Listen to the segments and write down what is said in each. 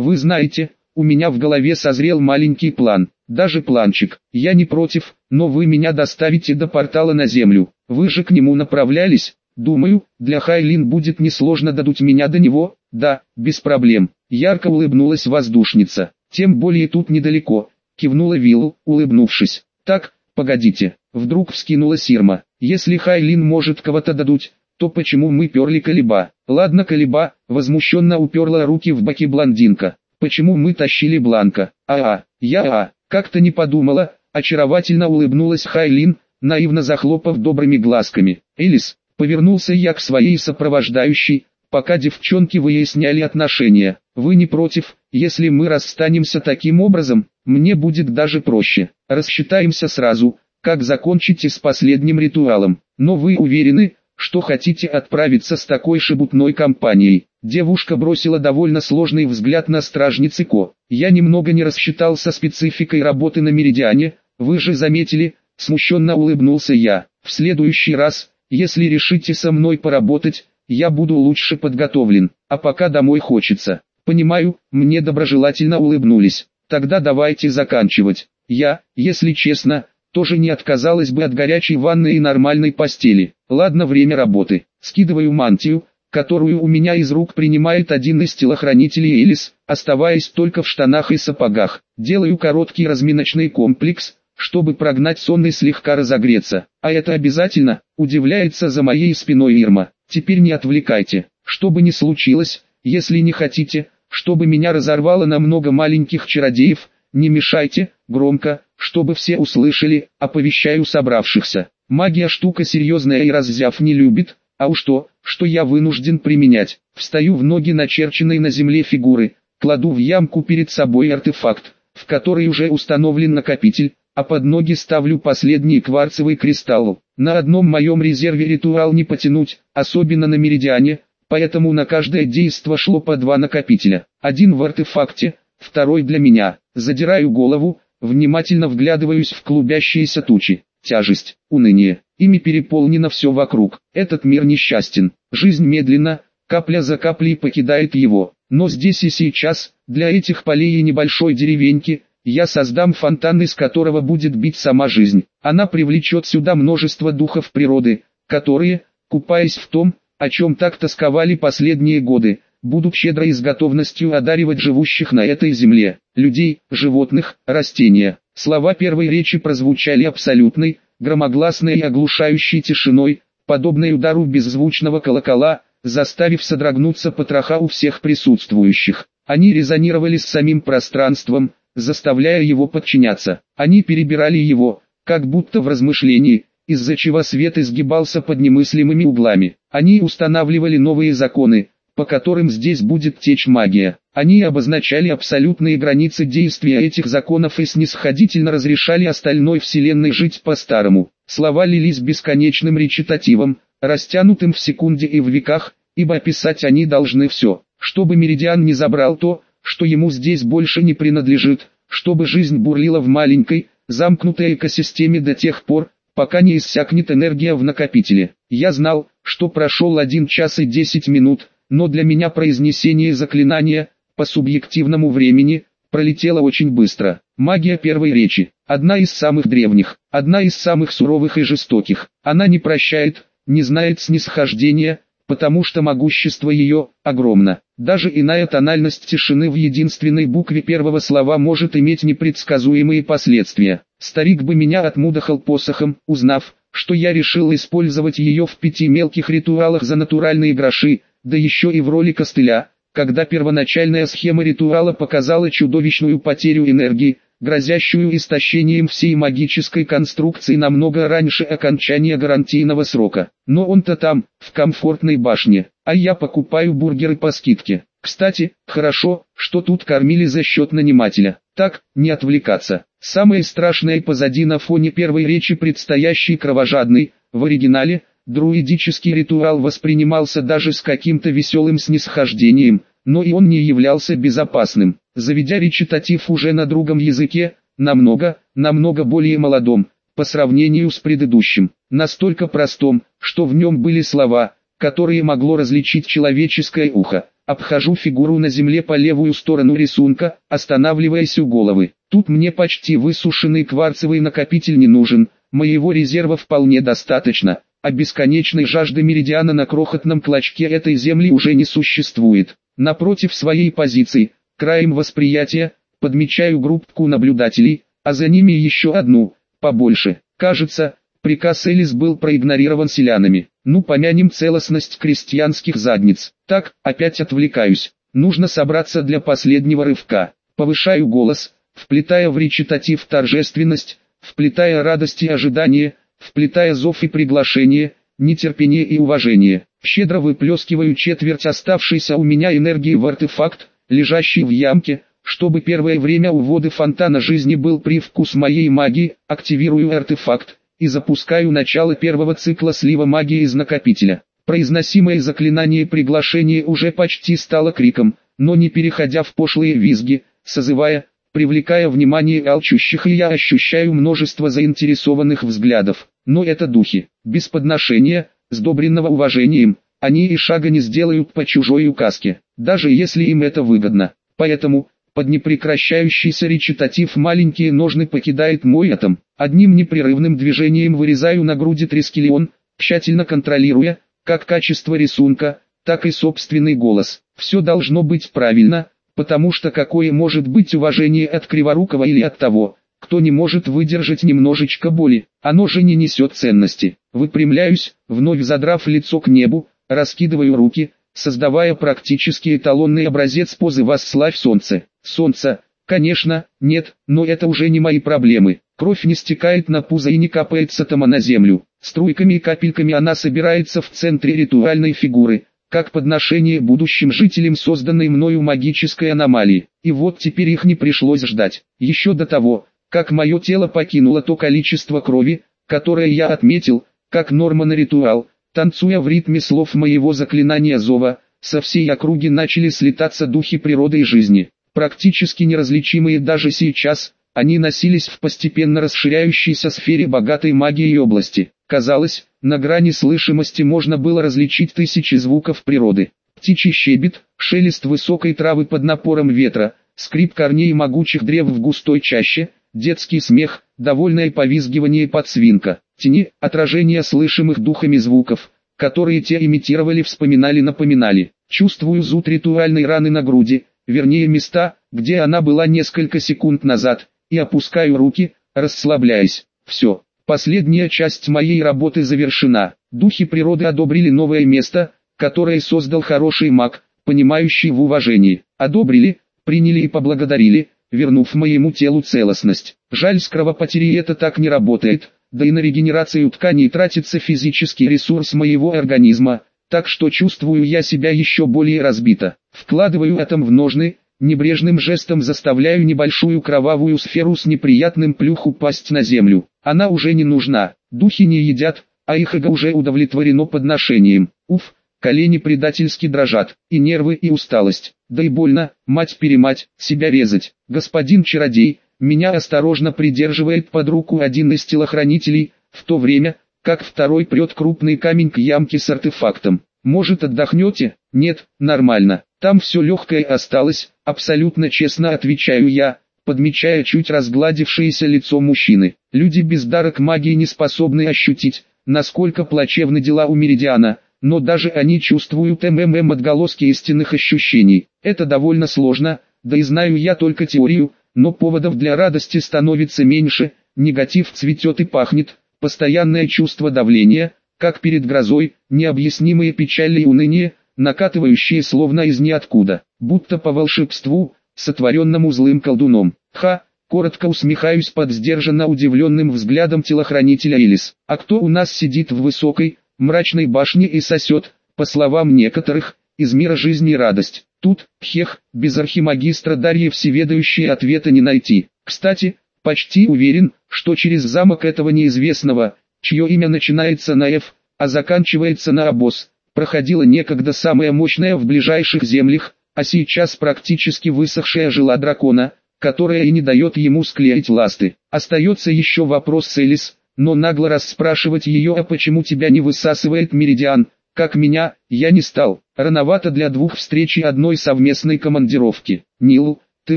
Вы знаете, у меня в голове созрел маленький план, даже планчик. Я не против, но вы меня доставите до портала на землю. Вы же к нему направлялись? Думаю, для Хайлин будет несложно додуть меня до него. Да, без проблем. Ярко улыбнулась воздушница. Тем более тут недалеко. Кивнула Виллу, улыбнувшись. Так, погодите. Вдруг вскинула Сирма. Если Хайлин может кого-то додуть, то почему мы перли колеба? Ладно колеба, возмущенно уперла руки в боки блондинка. Почему мы тащили Бланка? А-а, я а, как-то не подумала, очаровательно улыбнулась Хайлин, наивно захлопав добрыми глазками. Элис, повернулся я к своей сопровождающей, пока девчонки выясняли отношения. Вы не против, если мы расстанемся таким образом, мне будет даже проще. Рассчитаемся сразу, как закончите с последним ритуалом. Но вы уверены, что хотите отправиться с такой шебутной компанией. Девушка бросила довольно сложный взгляд на стражницы Ко. Я немного не рассчитал со спецификой работы на Меридиане, вы же заметили, смущенно улыбнулся я. В следующий раз, если решите со мной поработать, я буду лучше подготовлен, а пока домой хочется. Понимаю, мне доброжелательно улыбнулись. Тогда давайте заканчивать. Я, если честно, тоже не отказалась бы от горячей ванны и нормальной постели. Ладно, время работы. Скидываю мантию, которую у меня из рук принимает один из телохранителей Элис, оставаясь только в штанах и сапогах. Делаю короткий разминочный комплекс, чтобы прогнать сон и слегка разогреться. А это обязательно, удивляется за моей спиной Ирма. Теперь не отвлекайте. Что бы ни случилось, если не хотите, чтобы меня разорвало на много маленьких чародеев, не мешайте, громко, чтобы все услышали, оповещаю собравшихся. Магия штука серьезная и раззяв не любит, а уж то, что я вынужден применять. Встаю в ноги начерченной на земле фигуры, кладу в ямку перед собой артефакт, в который уже установлен накопитель, а под ноги ставлю последний кварцевый кристалл. На одном моем резерве ритуал не потянуть, особенно на меридиане, поэтому на каждое действо шло по два накопителя. Один в артефакте, второй для меня. Задираю голову, Внимательно вглядываюсь в клубящиеся тучи. Тяжесть, уныние, ими переполнено все вокруг. Этот мир несчастен. Жизнь медленно, капля за каплей покидает его. Но здесь и сейчас, для этих полей и небольшой деревеньки, я создам фонтан, из которого будет бить сама жизнь. Она привлечет сюда множество духов природы, которые, купаясь в том, о чем так тосковали последние годы, будут щедро и с готовностью одаривать живущих на этой земле, людей, животных, растения. Слова первой речи прозвучали абсолютной, громогласной и оглушающей тишиной, подобной удару беззвучного колокола, заставив содрогнуться потроха у всех присутствующих. Они резонировали с самим пространством, заставляя его подчиняться. Они перебирали его, как будто в размышлении, из-за чего свет изгибался под немыслимыми углами. Они устанавливали новые законы, по которым здесь будет течь магия. Они обозначали абсолютные границы действия этих законов и снисходительно разрешали остальной вселенной жить по-старому. Слова лились бесконечным речитативом, растянутым в секунде и в веках, ибо описать они должны все, чтобы Меридиан не забрал то, что ему здесь больше не принадлежит, чтобы жизнь бурлила в маленькой, замкнутой экосистеме до тех пор, пока не иссякнет энергия в накопителе. Я знал, что прошел один час и десять минут, но для меня произнесение заклинания, по субъективному времени, пролетело очень быстро. Магия первой речи, одна из самых древних, одна из самых суровых и жестоких. Она не прощает, не знает снисхождения, потому что могущество ее огромно. Даже иная тональность тишины в единственной букве первого слова может иметь непредсказуемые последствия. Старик бы меня отмудохал посохом, узнав, что я решил использовать ее в пяти мелких ритуалах за натуральные гроши, да еще и в роли костыля, когда первоначальная схема ритуала показала чудовищную потерю энергии, грозящую истощением всей магической конструкции намного раньше окончания гарантийного срока. Но он-то там, в комфортной башне, а я покупаю бургеры по скидке. Кстати, хорошо, что тут кормили за счет нанимателя. Так, не отвлекаться. Самое страшное позади на фоне первой речи предстоящей кровожадной, в оригинале, Друидический ритуал воспринимался даже с каким-то веселым снисхождением, но и он не являлся безопасным. Заведя речитатив уже на другом языке, намного, намного более молодом, по сравнению с предыдущим, настолько простом, что в нем были слова, которые могло различить человеческое ухо, обхожу фигуру на земле по левую сторону рисунка, останавливаясь у головы. Тут мне почти высушенный кварцевый накопитель не нужен, моего резерва вполне достаточно, а бесконечной жажды меридиана на крохотном клочке этой земли уже не существует. Напротив своей позиции, краем восприятия, подмечаю группку наблюдателей, а за ними еще одну, побольше. Кажется, приказ Элис был проигнорирован селянами. Ну помянем целостность крестьянских задниц. Так, опять отвлекаюсь. Нужно собраться для последнего рывка. Повышаю голос, вплетая в речитатив торжественность, вплетая радость и ожидание, вплетая зов и приглашение, нетерпение и уважение. Щедро выплескиваю четверть оставшейся у меня энергии в артефакт, лежащий в ямке, чтобы первое время у воды фонтана жизни был привкус моей магии, активирую артефакт и запускаю начало первого цикла слива магии из накопителя. Произносимое заклинание приглашения уже почти стало криком, но не переходя в пошлые визги, созывая, привлекая внимание алчущих и я ощущаю множество заинтересованных взглядов. Но это духи, без подношения, сдобренного уважением, они и шага не сделают по чужой указке, даже если им это выгодно. Поэтому, под непрекращающийся речитатив маленькие ножны покидает мой атом. Одним непрерывным движением вырезаю на груди трискелион, тщательно контролируя, как качество рисунка, так и собственный голос. Все должно быть правильно, потому что какое может быть уважение от Криворукова или от того, кто не может выдержать немножечко боли, оно же не несет ценности. Выпрямляюсь, вновь задрав лицо к небу, раскидываю руки, создавая практически эталонный образец позы «Восславь солнце». Солнце, конечно, нет, но это уже не мои проблемы. Кровь не стекает на пузо и не капается тома на землю. Струйками и капельками она собирается в центре ритуальной фигуры, как подношение будущим жителям созданной мною магической аномалии. И вот теперь их не пришлось ждать. Еще до того, как мое тело покинуло то количество крови, которое я отметил, как норма на ритуал, танцуя в ритме слов моего заклинания зова, со всей округи начали слетаться духи природы и жизни. Практически неразличимые даже сейчас, они носились в постепенно расширяющейся сфере богатой магии области. Казалось, на грани слышимости можно было различить тысячи звуков природы. Птичий щебет, шелест высокой травы под напором ветра, скрип корней могучих древ в густой чаще – детский смех, довольное повизгивание подсвинка, тени, отражение слышимых духами звуков, которые те имитировали вспоминали-напоминали. Чувствую зуд ритуальной раны на груди, вернее места, где она была несколько секунд назад, и опускаю руки, расслабляясь. Все, последняя часть моей работы завершена. Духи природы одобрили новое место, которое создал хороший маг, понимающий в уважении. Одобрили, приняли и поблагодарили, вернув моему телу целостность. Жаль с кровопотерей это так не работает, да и на регенерацию тканей тратится физический ресурс моего организма, так что чувствую я себя еще более разбито. Вкладываю атом в ножны, небрежным жестом заставляю небольшую кровавую сферу с неприятным плюх упасть на землю. Она уже не нужна, духи не едят, а их эго уже удовлетворено подношением. Уф, колени предательски дрожат, и нервы и усталость. Да и больно, мать-перемать, себя резать. Господин чародей, меня осторожно придерживает под руку один из телохранителей, в то время, как второй прет крупный камень к ямке с артефактом. Может отдохнете? Нет, нормально. Там все легкое осталось, абсолютно честно отвечаю я, подмечая чуть разгладившееся лицо мужчины. Люди без дара магии не способны ощутить, насколько плачевны дела у Меридиана, но даже они чувствуют МММ отголоски истинных ощущений. Это довольно сложно, да и знаю я только теорию, но поводов для радости становится меньше, негатив цветет и пахнет, постоянное чувство давления, как перед грозой, необъяснимые печали и уныние, накатывающие словно из ниоткуда, будто по волшебству, сотворенному злым колдуном. Ха, коротко усмехаюсь под сдержанно удивленным взглядом телохранителя Элис. А кто у нас сидит в высокой, мрачной башне и сосет, по словам некоторых, из мира жизни радость. Тут, хех, без архимагистра Дарьи всеведающие ответа не найти. Кстати, почти уверен, что через замок этого неизвестного, чье имя начинается на F, а заканчивается на Абос, проходила некогда самая мощная в ближайших землях, а сейчас практически высохшая жила дракона, которая и не дает ему склеить ласты. Остается еще вопрос с Элис, но нагло расспрашивать ее, а почему тебя не высасывает меридиан, как меня, я не стал. Рановато для двух встреч и одной совместной командировки. Нил, ты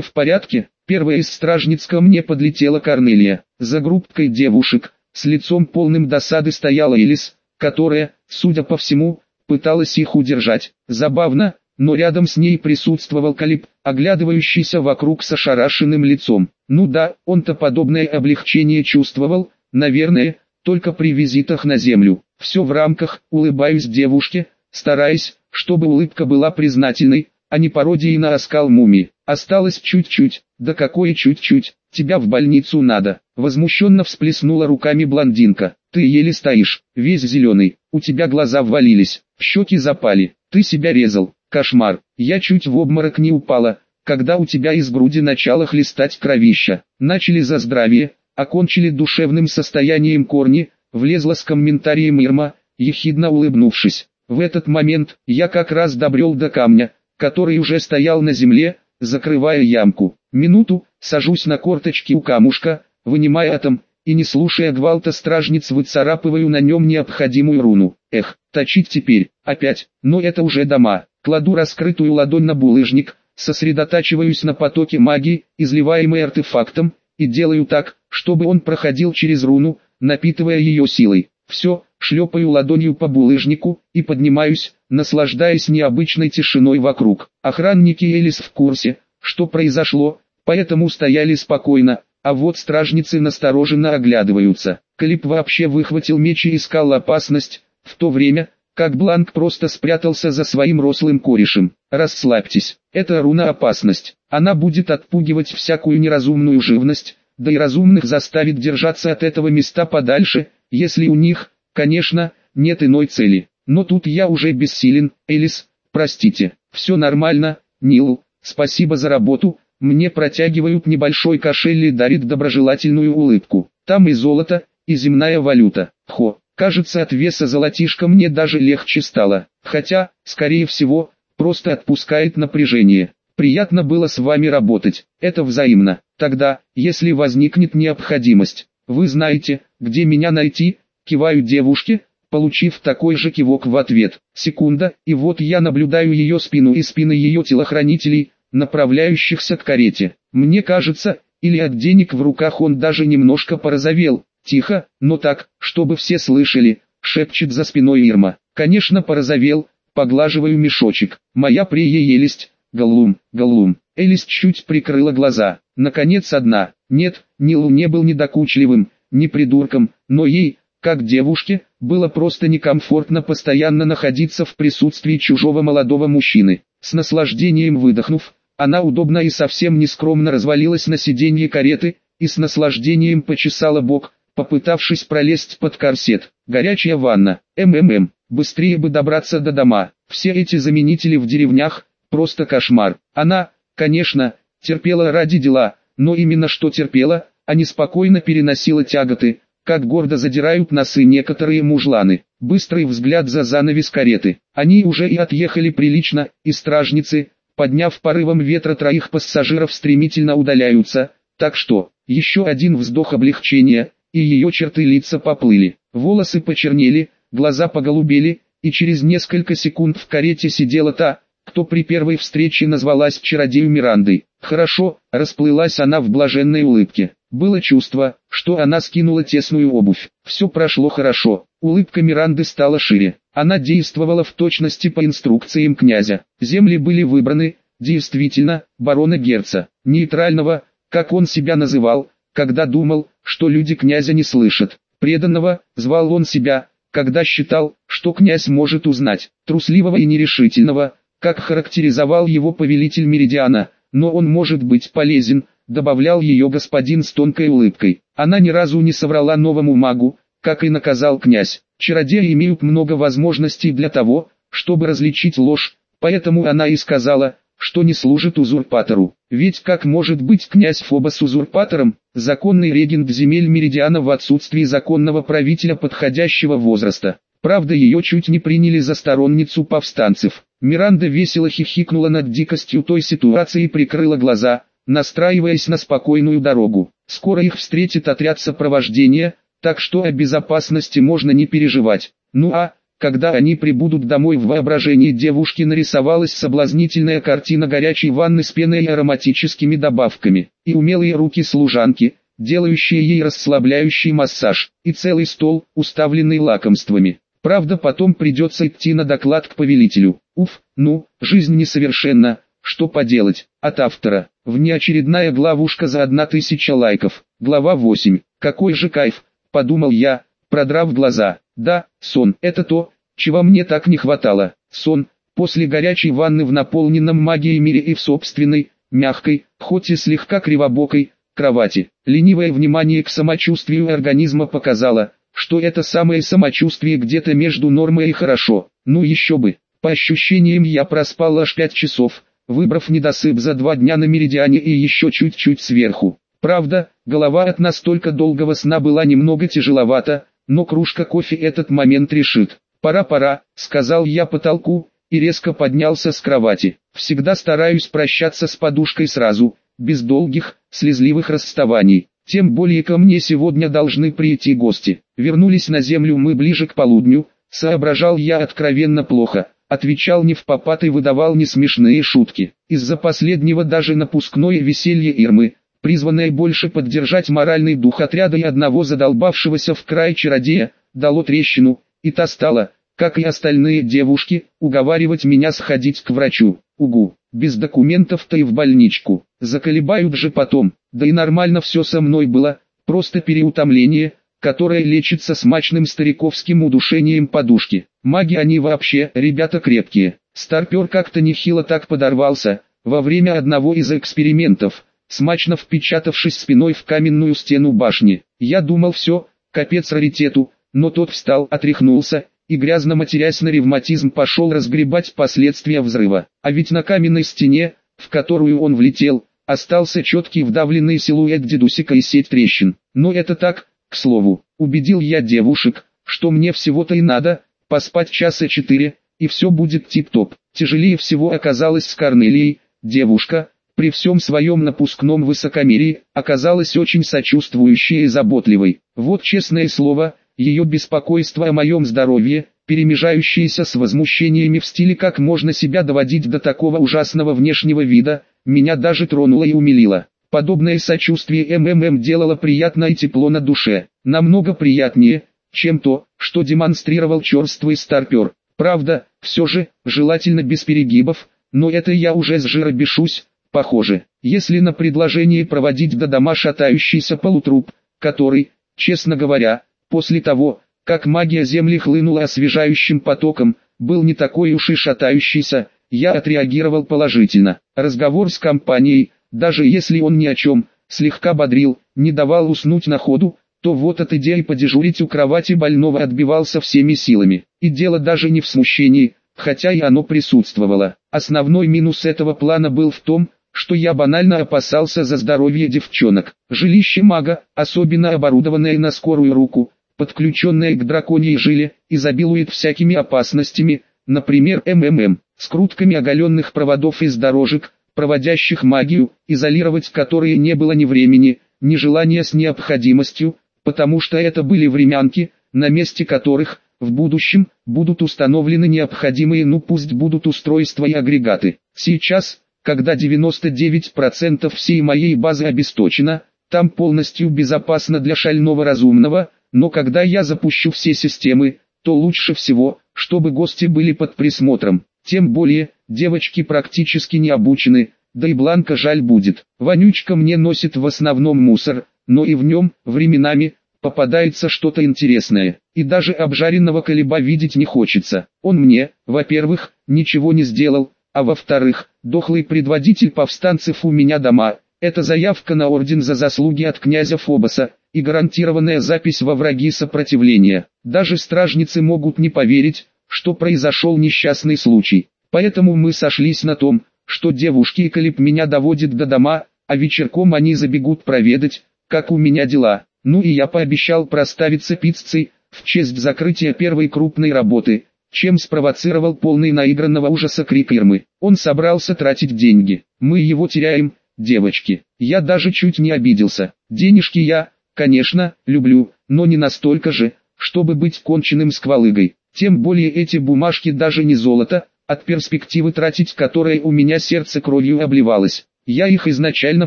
в порядке? Первая из стражниц ко мне подлетела Корнелия. За группкой девушек, с лицом полным досады стояла Элис, которая, судя по всему, пыталась их удержать. Забавно, но рядом с ней присутствовал Калиб, оглядывающийся вокруг с ошарашенным лицом. Ну да, он-то подобное облегчение чувствовал, наверное, только при визитах на землю. Все в рамках, улыбаюсь девушке, стараясь, чтобы улыбка была признательной, а не пародией на оскал мумии. Осталось чуть-чуть, да какое чуть-чуть, тебя в больницу надо. Возмущенно всплеснула руками блондинка. Ты еле стоишь, весь зеленый, у тебя глаза ввалились, щеки запали, ты себя резал. Кошмар, я чуть в обморок не упала, когда у тебя из груди начало хлестать кровища. Начали за здравие, окончили душевным состоянием корни, влезла с комментарием Ирма, ехидно улыбнувшись. В этот момент я как раз добрел до камня, который уже стоял на земле, закрывая ямку. Минуту, сажусь на корточки у камушка, вынимая атом, и не слушая гвалта стражниц выцарапываю на нем необходимую руну. Эх, точить теперь, опять, но это уже дома. Кладу раскрытую ладонь на булыжник, сосредотачиваюсь на потоке магии, изливаемой артефактом, и делаю так, чтобы он проходил через руну, напитывая ее силой. Все, шлепаю ладонью по булыжнику, и поднимаюсь, наслаждаясь необычной тишиной вокруг. Охранники Элис в курсе, что произошло, поэтому стояли спокойно, а вот стражницы настороженно оглядываются. Калип вообще выхватил меч и искал опасность, в то время, как Бланк просто спрятался за своим рослым корешем. Расслабьтесь, это руна опасность, она будет отпугивать всякую неразумную живность, да и разумных заставит держаться от этого места подальше, если у них, конечно, нет иной цели. Но тут я уже бессилен, Элис, простите, все нормально, Нил, спасибо за работу, мне протягивают небольшой кошель и дарит доброжелательную улыбку. Там и золото, и земная валюта. Хо, кажется от веса золотишка мне даже легче стало, хотя, скорее всего, просто отпускает напряжение. Приятно было с вами работать, это взаимно. Тогда, если возникнет необходимость, вы знаете, где меня найти, киваю девушке, получив такой же кивок в ответ. Секунда, и вот я наблюдаю ее спину и спины ее телохранителей, направляющихся к карете. Мне кажется, или от денег в руках он даже немножко порозовел. Тихо, но так, чтобы все слышали, шепчет за спиной Ирма. Конечно порозовел, поглаживаю мешочек. Моя приелесть, Галлум, Галлум. Элис чуть прикрыла глаза. Наконец одна. Нет, Нилу не был недокучливым, не придурком, но ей, как девушке, было просто некомфортно постоянно находиться в присутствии чужого молодого мужчины. С наслаждением выдохнув, она удобно и совсем нескромно развалилась на сиденье кареты, и с наслаждением почесала бок, попытавшись пролезть под корсет. Горячая ванна, МММ, быстрее бы добраться до дома. Все эти заменители в деревнях, просто кошмар. Она, конечно, терпела ради дела, но именно что терпела, а не спокойно переносила тяготы, как гордо задирают носы некоторые мужланы. Быстрый взгляд за занавес кареты. Они уже и отъехали прилично, и стражницы, подняв порывом ветра троих пассажиров стремительно удаляются, так что, еще один вздох облегчения, и ее черты лица поплыли. Волосы почернели, глаза поголубели, и через несколько секунд в карете сидела та, кто при первой встрече назвалась чародею Мирандой. Хорошо, расплылась она в блаженной улыбке. Было чувство, что она скинула тесную обувь. Все прошло хорошо. Улыбка Миранды стала шире. Она действовала в точности по инструкциям князя. Земли были выбраны, действительно, барона Герца, нейтрального, как он себя называл, когда думал, что люди князя не слышат. Преданного, звал он себя, когда считал, что князь может узнать, трусливого и нерешительного, как характеризовал его повелитель Меридиана, но он может быть полезен, добавлял ее господин с тонкой улыбкой. Она ни разу не соврала новому магу, как и наказал князь. Чародеи имеют много возможностей для того, чтобы различить ложь, поэтому она и сказала, что не служит узурпатору. Ведь как может быть князь Фобос узурпатором, законный регент земель Меридиана в отсутствии законного правителя подходящего возраста? Правда ее чуть не приняли за сторонницу повстанцев. Миранда весело хихикнула над дикостью той ситуации и прикрыла глаза, настраиваясь на спокойную дорогу. Скоро их встретит отряд сопровождения, так что о безопасности можно не переживать. Ну а, Когда они прибудут домой в воображении девушки нарисовалась соблазнительная картина горячей ванны с пеной и ароматическими добавками, и умелые руки служанки, делающие ей расслабляющий массаж, и целый стол, уставленный лакомствами. Правда потом придется идти на доклад к повелителю. Уф, ну, жизнь несовершенна, что поделать, от автора. Внеочередная главушка за одна тысяча лайков. Глава 8. Какой же кайф, подумал я, продрав глаза. Да, сон, это то, чего мне так не хватало. Сон, после горячей ванны в наполненном магией мире и в собственной, мягкой, хоть и слегка кривобокой, кровати. Ленивое внимание к самочувствию организма показало, что это самое самочувствие где-то между нормой и хорошо. Ну еще бы, по ощущениям я проспал аж 5 часов, выбрав недосып за два дня на меридиане и еще чуть-чуть сверху. Правда, голова от настолько долгого сна была немного тяжеловата, но кружка кофе этот момент решит. «Пора-пора», — сказал я потолку, и резко поднялся с кровати. Всегда стараюсь прощаться с подушкой сразу, без долгих, слезливых расставаний. Тем более ко мне сегодня должны прийти гости. Вернулись на землю мы ближе к полудню, соображал я откровенно плохо, отвечал не в попад и выдавал не смешные шутки. Из-за последнего даже напускное веселье Ирмы, призванное больше поддержать моральный дух отряда и одного задолбавшегося в край чародея, дало трещину, и та стала, как и остальные девушки, уговаривать меня сходить к врачу. Угу, без документов-то и в больничку, заколебают же потом, да и нормально все со мной было, просто переутомление, которое лечится смачным стариковским удушением подушки. Маги они вообще, ребята крепкие. Старпер как-то нехило так подорвался, во время одного из экспериментов, смачно впечатавшись спиной в каменную стену башни. Я думал все, капец раритету, но тот встал, отряхнулся, и грязно матерясь на ревматизм пошел разгребать последствия взрыва. А ведь на каменной стене, в которую он влетел, остался четкий вдавленный силуэт дедусика и сеть трещин. Но это так, к слову, убедил я девушек, что мне всего-то и надо, поспать часа четыре, и все будет тип-топ. Тяжелее всего оказалось с Корнелией, девушка, при всем своем напускном высокомерии, оказалась очень сочувствующей и заботливой. Вот честное слово, ее беспокойство о моем здоровье, перемежающееся с возмущениями в стиле «как можно себя доводить до такого ужасного внешнего вида», меня даже тронуло и умилило. Подобное сочувствие МММ делало приятно и тепло на душе, намного приятнее, чем то, что демонстрировал черствый старпер. Правда, все же, желательно без перегибов, но это я уже с жира бешусь, похоже. Если на предложение проводить до дома шатающийся полутруп, который, честно говоря, После того, как магия Земли хлынула освежающим потоком, был не такой уж и шатающийся, я отреагировал положительно. Разговор с компанией, даже если он ни о чем, слегка бодрил, не давал уснуть на ходу, то вот от идеи подежурить у кровати больного отбивался всеми силами. И дело даже не в смущении, хотя и оно присутствовало. Основной минус этого плана был в том, что я банально опасался за здоровье девчонок. Жилище мага, особенно оборудованное на скорую руку, подключенная к драконьей жиле, изобилует всякими опасностями, например МММ, скрутками оголенных проводов из дорожек, проводящих магию, изолировать которые не было ни времени, ни желания с необходимостью, потому что это были времянки, на месте которых, в будущем, будут установлены необходимые ну пусть будут устройства и агрегаты. Сейчас, когда 99% всей моей базы обесточено, там полностью безопасно для шального разумного, но когда я запущу все системы, то лучше всего, чтобы гости были под присмотром. Тем более, девочки практически не обучены, да и Бланка жаль будет. Вонючка мне носит в основном мусор, но и в нем, временами, попадается что-то интересное. И даже обжаренного колеба видеть не хочется. Он мне, во-первых, ничего не сделал, а во-вторых, дохлый предводитель повстанцев у меня дома. Это заявка на орден за заслуги от князя Фобоса, и гарантированная запись во враги сопротивления. Даже стражницы могут не поверить, что произошел несчастный случай. Поэтому мы сошлись на том, что девушки и Калип меня доводят до дома, а вечерком они забегут проведать, как у меня дела. Ну и я пообещал проставиться пиццей, в честь закрытия первой крупной работы, чем спровоцировал полный наигранного ужаса крик Ирмы. Он собрался тратить деньги. Мы его теряем, девочки. Я даже чуть не обиделся. Денежки я, Конечно, люблю, но не настолько же, чтобы быть конченным сквалыгой. Тем более эти бумажки даже не золото, от перспективы тратить которое у меня сердце кровью обливалось. Я их изначально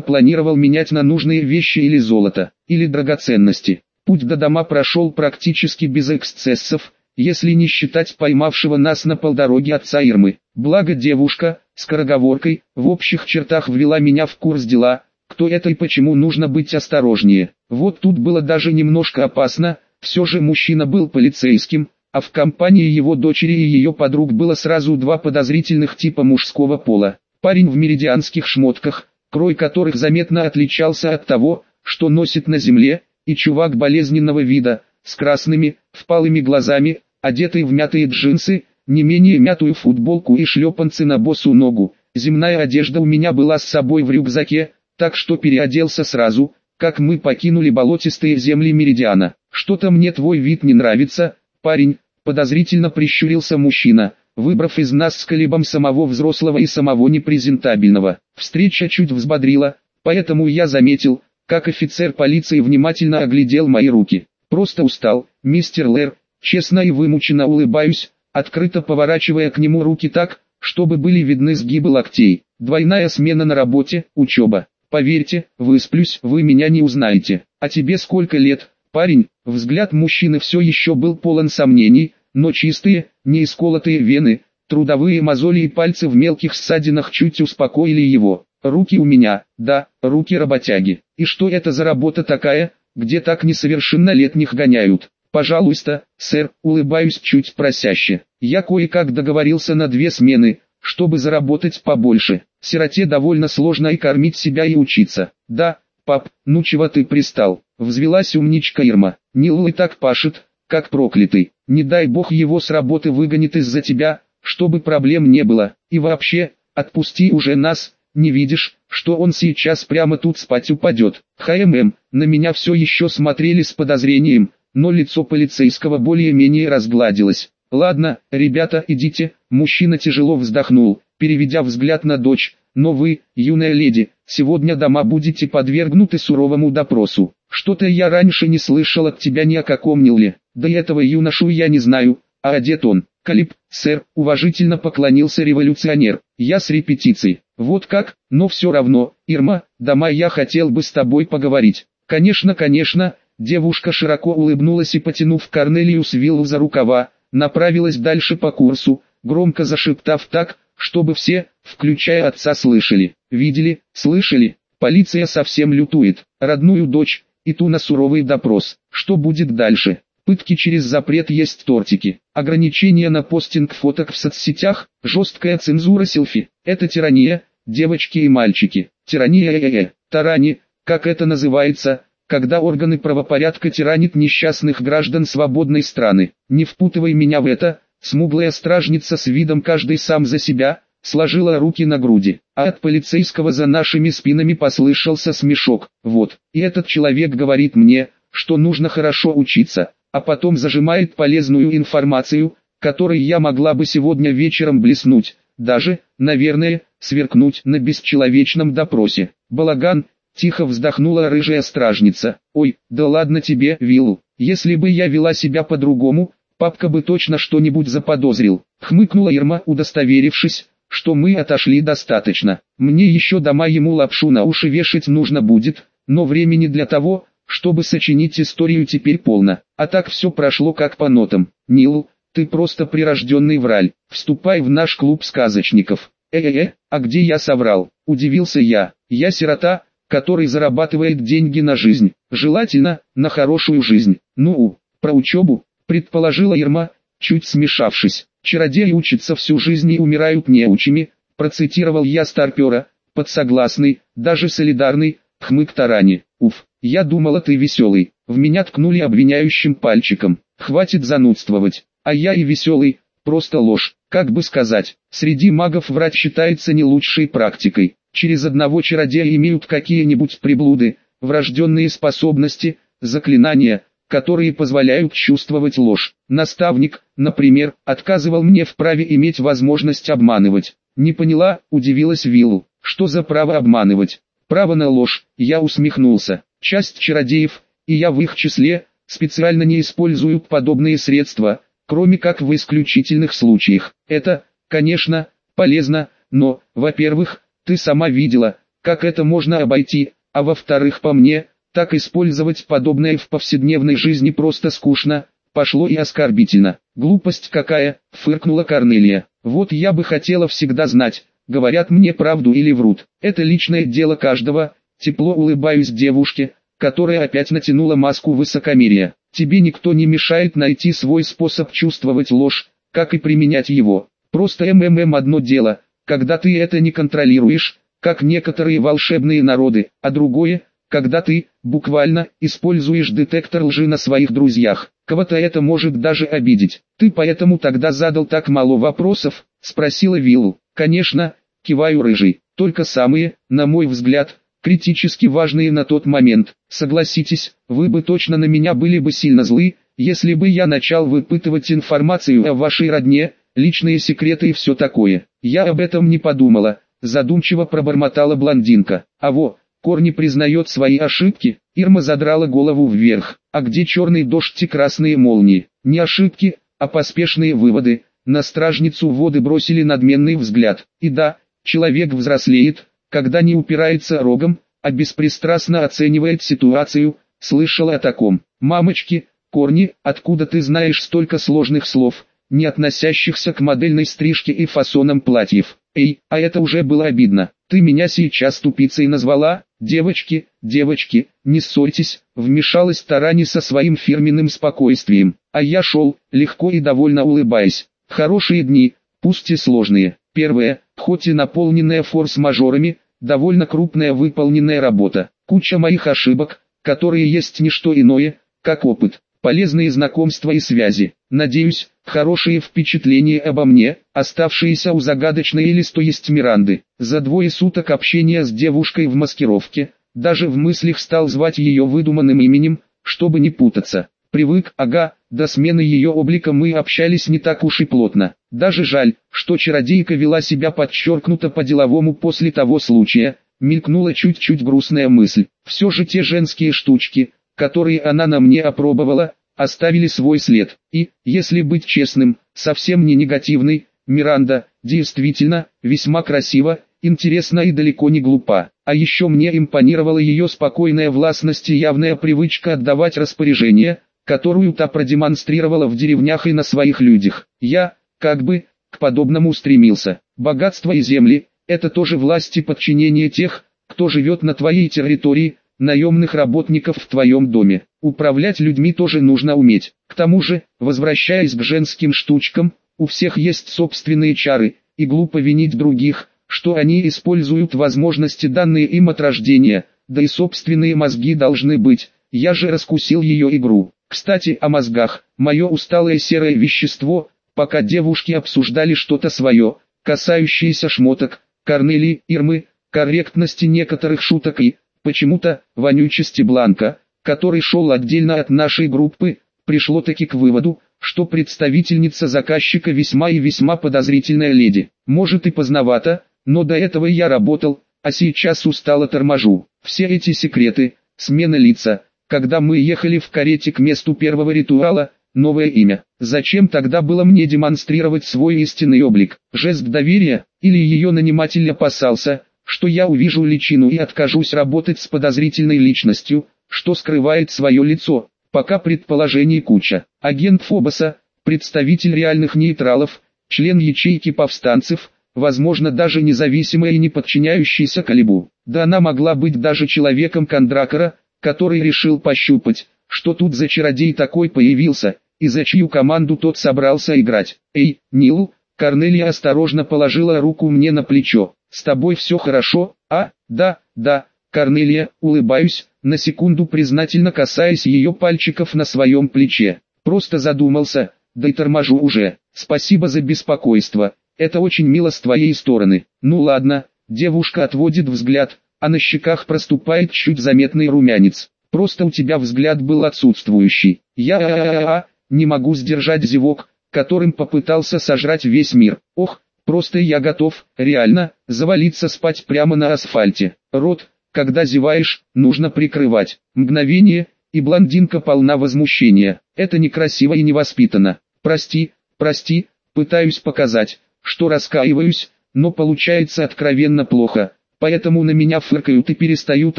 планировал менять на нужные вещи или золото, или драгоценности. Путь до дома прошел практически без эксцессов, если не считать поймавшего нас на полдороге отца Ирмы. Благо девушка, скороговоркой, в общих чертах ввела меня в курс дела, кто это и почему нужно быть осторожнее. Вот тут было даже немножко опасно, все же мужчина был полицейским, а в компании его дочери и ее подруг было сразу два подозрительных типа мужского пола. Парень в меридианских шмотках, крой которых заметно отличался от того, что носит на земле, и чувак болезненного вида, с красными, впалыми глазами, одетый в мятые джинсы, не менее мятую футболку и шлепанцы на босу ногу. Земная одежда у меня была с собой в рюкзаке, так что переоделся сразу, как мы покинули болотистые земли Меридиана. Что-то мне твой вид не нравится, парень, подозрительно прищурился мужчина, выбрав из нас с колебом самого взрослого и самого непрезентабельного. Встреча чуть взбодрила, поэтому я заметил, как офицер полиции внимательно оглядел мои руки. Просто устал, мистер Лэр, честно и вымученно улыбаюсь, открыто поворачивая к нему руки так, чтобы были видны сгибы локтей. Двойная смена на работе, учеба. Поверьте, высплюсь, вы меня не узнаете. А тебе сколько лет, парень? Взгляд мужчины все еще был полон сомнений, но чистые, не исколотые вены, трудовые мозоли и пальцы в мелких ссадинах чуть успокоили его. Руки у меня, да, руки работяги. И что это за работа такая, где так несовершеннолетних гоняют? Пожалуйста, сэр, улыбаюсь чуть просяще. Я кое-как договорился на две смены, чтобы заработать побольше. Сироте довольно сложно и кормить себя и учиться. Да, пап, ну чего ты пристал? Взвелась умничка Ирма. Нил и так пашет, как проклятый. Не дай бог его с работы выгонит из-за тебя, чтобы проблем не было. И вообще, отпусти уже нас, не видишь, что он сейчас прямо тут спать упадет. ХММ, на меня все еще смотрели с подозрением, но лицо полицейского более-менее разгладилось. «Ладно, ребята, идите», мужчина тяжело вздохнул, переведя взгляд на дочь, «но вы, юная леди, сегодня дома будете подвергнуты суровому допросу. Что-то я раньше не слышал от тебя ни о каком Ниле, да этого юношу я не знаю, а одет он». «Калиб, сэр», уважительно поклонился революционер, «я с репетицией». «Вот как, но все равно, Ирма, дома я хотел бы с тобой поговорить». «Конечно, конечно», девушка широко улыбнулась и потянув Корнелиус Виллу за рукава, направилась дальше по курсу, громко зашептав так, чтобы все, включая отца слышали, видели, слышали, полиция совсем лютует, родную дочь, и ту на суровый допрос, что будет дальше, пытки через запрет есть тортики, ограничения на постинг фоток в соцсетях, жесткая цензура селфи, это тирания, девочки и мальчики, тирания э -э -э, тарани, как это называется, когда органы правопорядка тиранит несчастных граждан свободной страны. Не впутывай меня в это, смуглая стражница с видом каждый сам за себя, сложила руки на груди, а от полицейского за нашими спинами послышался смешок. Вот, и этот человек говорит мне, что нужно хорошо учиться, а потом зажимает полезную информацию, которой я могла бы сегодня вечером блеснуть, даже, наверное, сверкнуть на бесчеловечном допросе. Балаган, Тихо вздохнула рыжая стражница. «Ой, да ладно тебе, Виллу, если бы я вела себя по-другому, папка бы точно что-нибудь заподозрил». Хмыкнула Ирма, удостоверившись, что мы отошли достаточно. Мне еще дома ему лапшу на уши вешать нужно будет, но времени для того, чтобы сочинить историю теперь полно. А так все прошло как по нотам. Нил, ты просто прирожденный враль. Вступай в наш клуб сказочников. Э-э-э, а где я соврал? Удивился я. Я сирота, который зарабатывает деньги на жизнь, желательно, на хорошую жизнь. Ну, про учебу, предположила Ирма, чуть смешавшись. Чародеи учатся всю жизнь и умирают неучими, процитировал я старпера, подсогласный, даже солидарный, хмык Тарани. Уф, я думала ты веселый, в меня ткнули обвиняющим пальчиком, хватит занудствовать, а я и веселый, просто ложь, как бы сказать, среди магов врать считается не лучшей практикой. Через одного чародея имеют какие-нибудь приблуды, врожденные способности, заклинания, которые позволяют чувствовать ложь. Наставник, например, отказывал мне в праве иметь возможность обманывать. Не поняла, удивилась Виллу. Что за право обманывать? Право на ложь, я усмехнулся. Часть чародеев, и я в их числе, специально не используют подобные средства, кроме как в исключительных случаях. Это, конечно, полезно, но, во-первых, ты сама видела, как это можно обойти, а во-вторых, по мне, так использовать подобное в повседневной жизни просто скучно, пошло и оскорбительно. Глупость какая, фыркнула Корнелия. Вот я бы хотела всегда знать, говорят мне правду или врут. Это личное дело каждого, тепло улыбаюсь девушке, которая опять натянула маску высокомерия. Тебе никто не мешает найти свой способ чувствовать ложь, как и применять его. Просто МММ одно дело, когда ты это не контролируешь, как некоторые волшебные народы, а другое, когда ты, буквально, используешь детектор лжи на своих друзьях. Кого-то это может даже обидеть. Ты поэтому тогда задал так мало вопросов, спросила Виллу. Конечно, киваю рыжий, только самые, на мой взгляд, критически важные на тот момент. Согласитесь, вы бы точно на меня были бы сильно злы, если бы я начал выпытывать информацию о вашей родне, личные секреты и все такое. Я об этом не подумала, задумчиво пробормотала блондинка. А во, Корни признает свои ошибки, Ирма задрала голову вверх. А где черный дождь и красные молнии? Не ошибки, а поспешные выводы. На стражницу воды бросили надменный взгляд. И да, человек взрослеет, когда не упирается рогом, а беспристрастно оценивает ситуацию, слышала о таком. «Мамочки, корни, откуда ты знаешь столько сложных слов, не относящихся к модельной стрижке и фасонам платьев?» «Эй, а это уже было обидно. Ты меня сейчас тупицей назвала?» «Девочки, девочки, не ссорьтесь», вмешалась Тарани со своим фирменным спокойствием. А я шел, легко и довольно улыбаясь. Хорошие дни, пусть и сложные. Первое, хоть и наполненная форс-мажорами, довольно крупная выполненная работа. Куча моих ошибок, которые есть не что иное, как опыт, полезные знакомства и связи. Надеюсь, хорошие впечатления обо мне, оставшиеся у загадочной или есть Миранды. За двое суток общения с девушкой в маскировке, даже в мыслях стал звать ее выдуманным именем, чтобы не путаться. Привык, ага, до смены ее облика мы общались не так уж и плотно. Даже жаль, что чародейка вела себя подчеркнуто по-деловому после того случая, мелькнула чуть-чуть грустная мысль. Все же те женские штучки, которые она на мне опробовала, оставили свой след. И, если быть честным, совсем не негативный, Миранда, действительно, весьма красива, интересна и далеко не глупа. А еще мне импонировала ее спокойная властность и явная привычка отдавать распоряжения, которую та продемонстрировала в деревнях и на своих людях. Я, как бы, к подобному стремился. Богатство и земли – это тоже власть и подчинение тех, кто живет на твоей территории, наемных работников в твоем доме. Управлять людьми тоже нужно уметь. К тому же, возвращаясь к женским штучкам, у всех есть собственные чары, и глупо винить других, что они используют возможности данные им от рождения, да и собственные мозги должны быть. Я же раскусил ее игру. Кстати, о мозгах. Мое усталое серое вещество, пока девушки обсуждали что-то свое, касающееся шмоток, Корнелии, Ирмы, корректности некоторых шуток и, почему-то, вонючести Бланка, который шел отдельно от нашей группы, пришло таки к выводу, что представительница заказчика весьма и весьма подозрительная леди. Может и поздновато, но до этого я работал, а сейчас устало торможу. Все эти секреты, смена лица, когда мы ехали в карете к месту первого ритуала, новое имя. Зачем тогда было мне демонстрировать свой истинный облик? Жест доверия, или ее наниматель опасался, что я увижу личину и откажусь работать с подозрительной личностью, что скрывает свое лицо. Пока предположений куча. Агент Фобоса, представитель реальных нейтралов, член ячейки повстанцев, возможно даже независимая и не подчиняющаяся Калибу. Да она могла быть даже человеком Кондракора, который решил пощупать, что тут за чародей такой появился, и за чью команду тот собрался играть. «Эй, Нил!» Корнелия осторожно положила руку мне на плечо. «С тобой все хорошо, а? Да, да». Корнелия, улыбаюсь, на секунду признательно касаясь ее пальчиков на своем плече. Просто задумался, да и торможу уже. Спасибо за беспокойство, это очень мило с твоей стороны. Ну ладно, девушка отводит взгляд, а на щеках проступает чуть заметный румянец. Просто у тебя взгляд был отсутствующий. Я а -а -а -а, не могу сдержать зевок, которым попытался сожрать весь мир. Ох, просто я готов, реально, завалиться спать прямо на асфальте. Рот, когда зеваешь, нужно прикрывать. Мгновение, и блондинка полна возмущения. Это некрасиво и невоспитанно. Прости, прости, пытаюсь показать, что раскаиваюсь, но получается откровенно плохо, поэтому на меня фыркают и перестают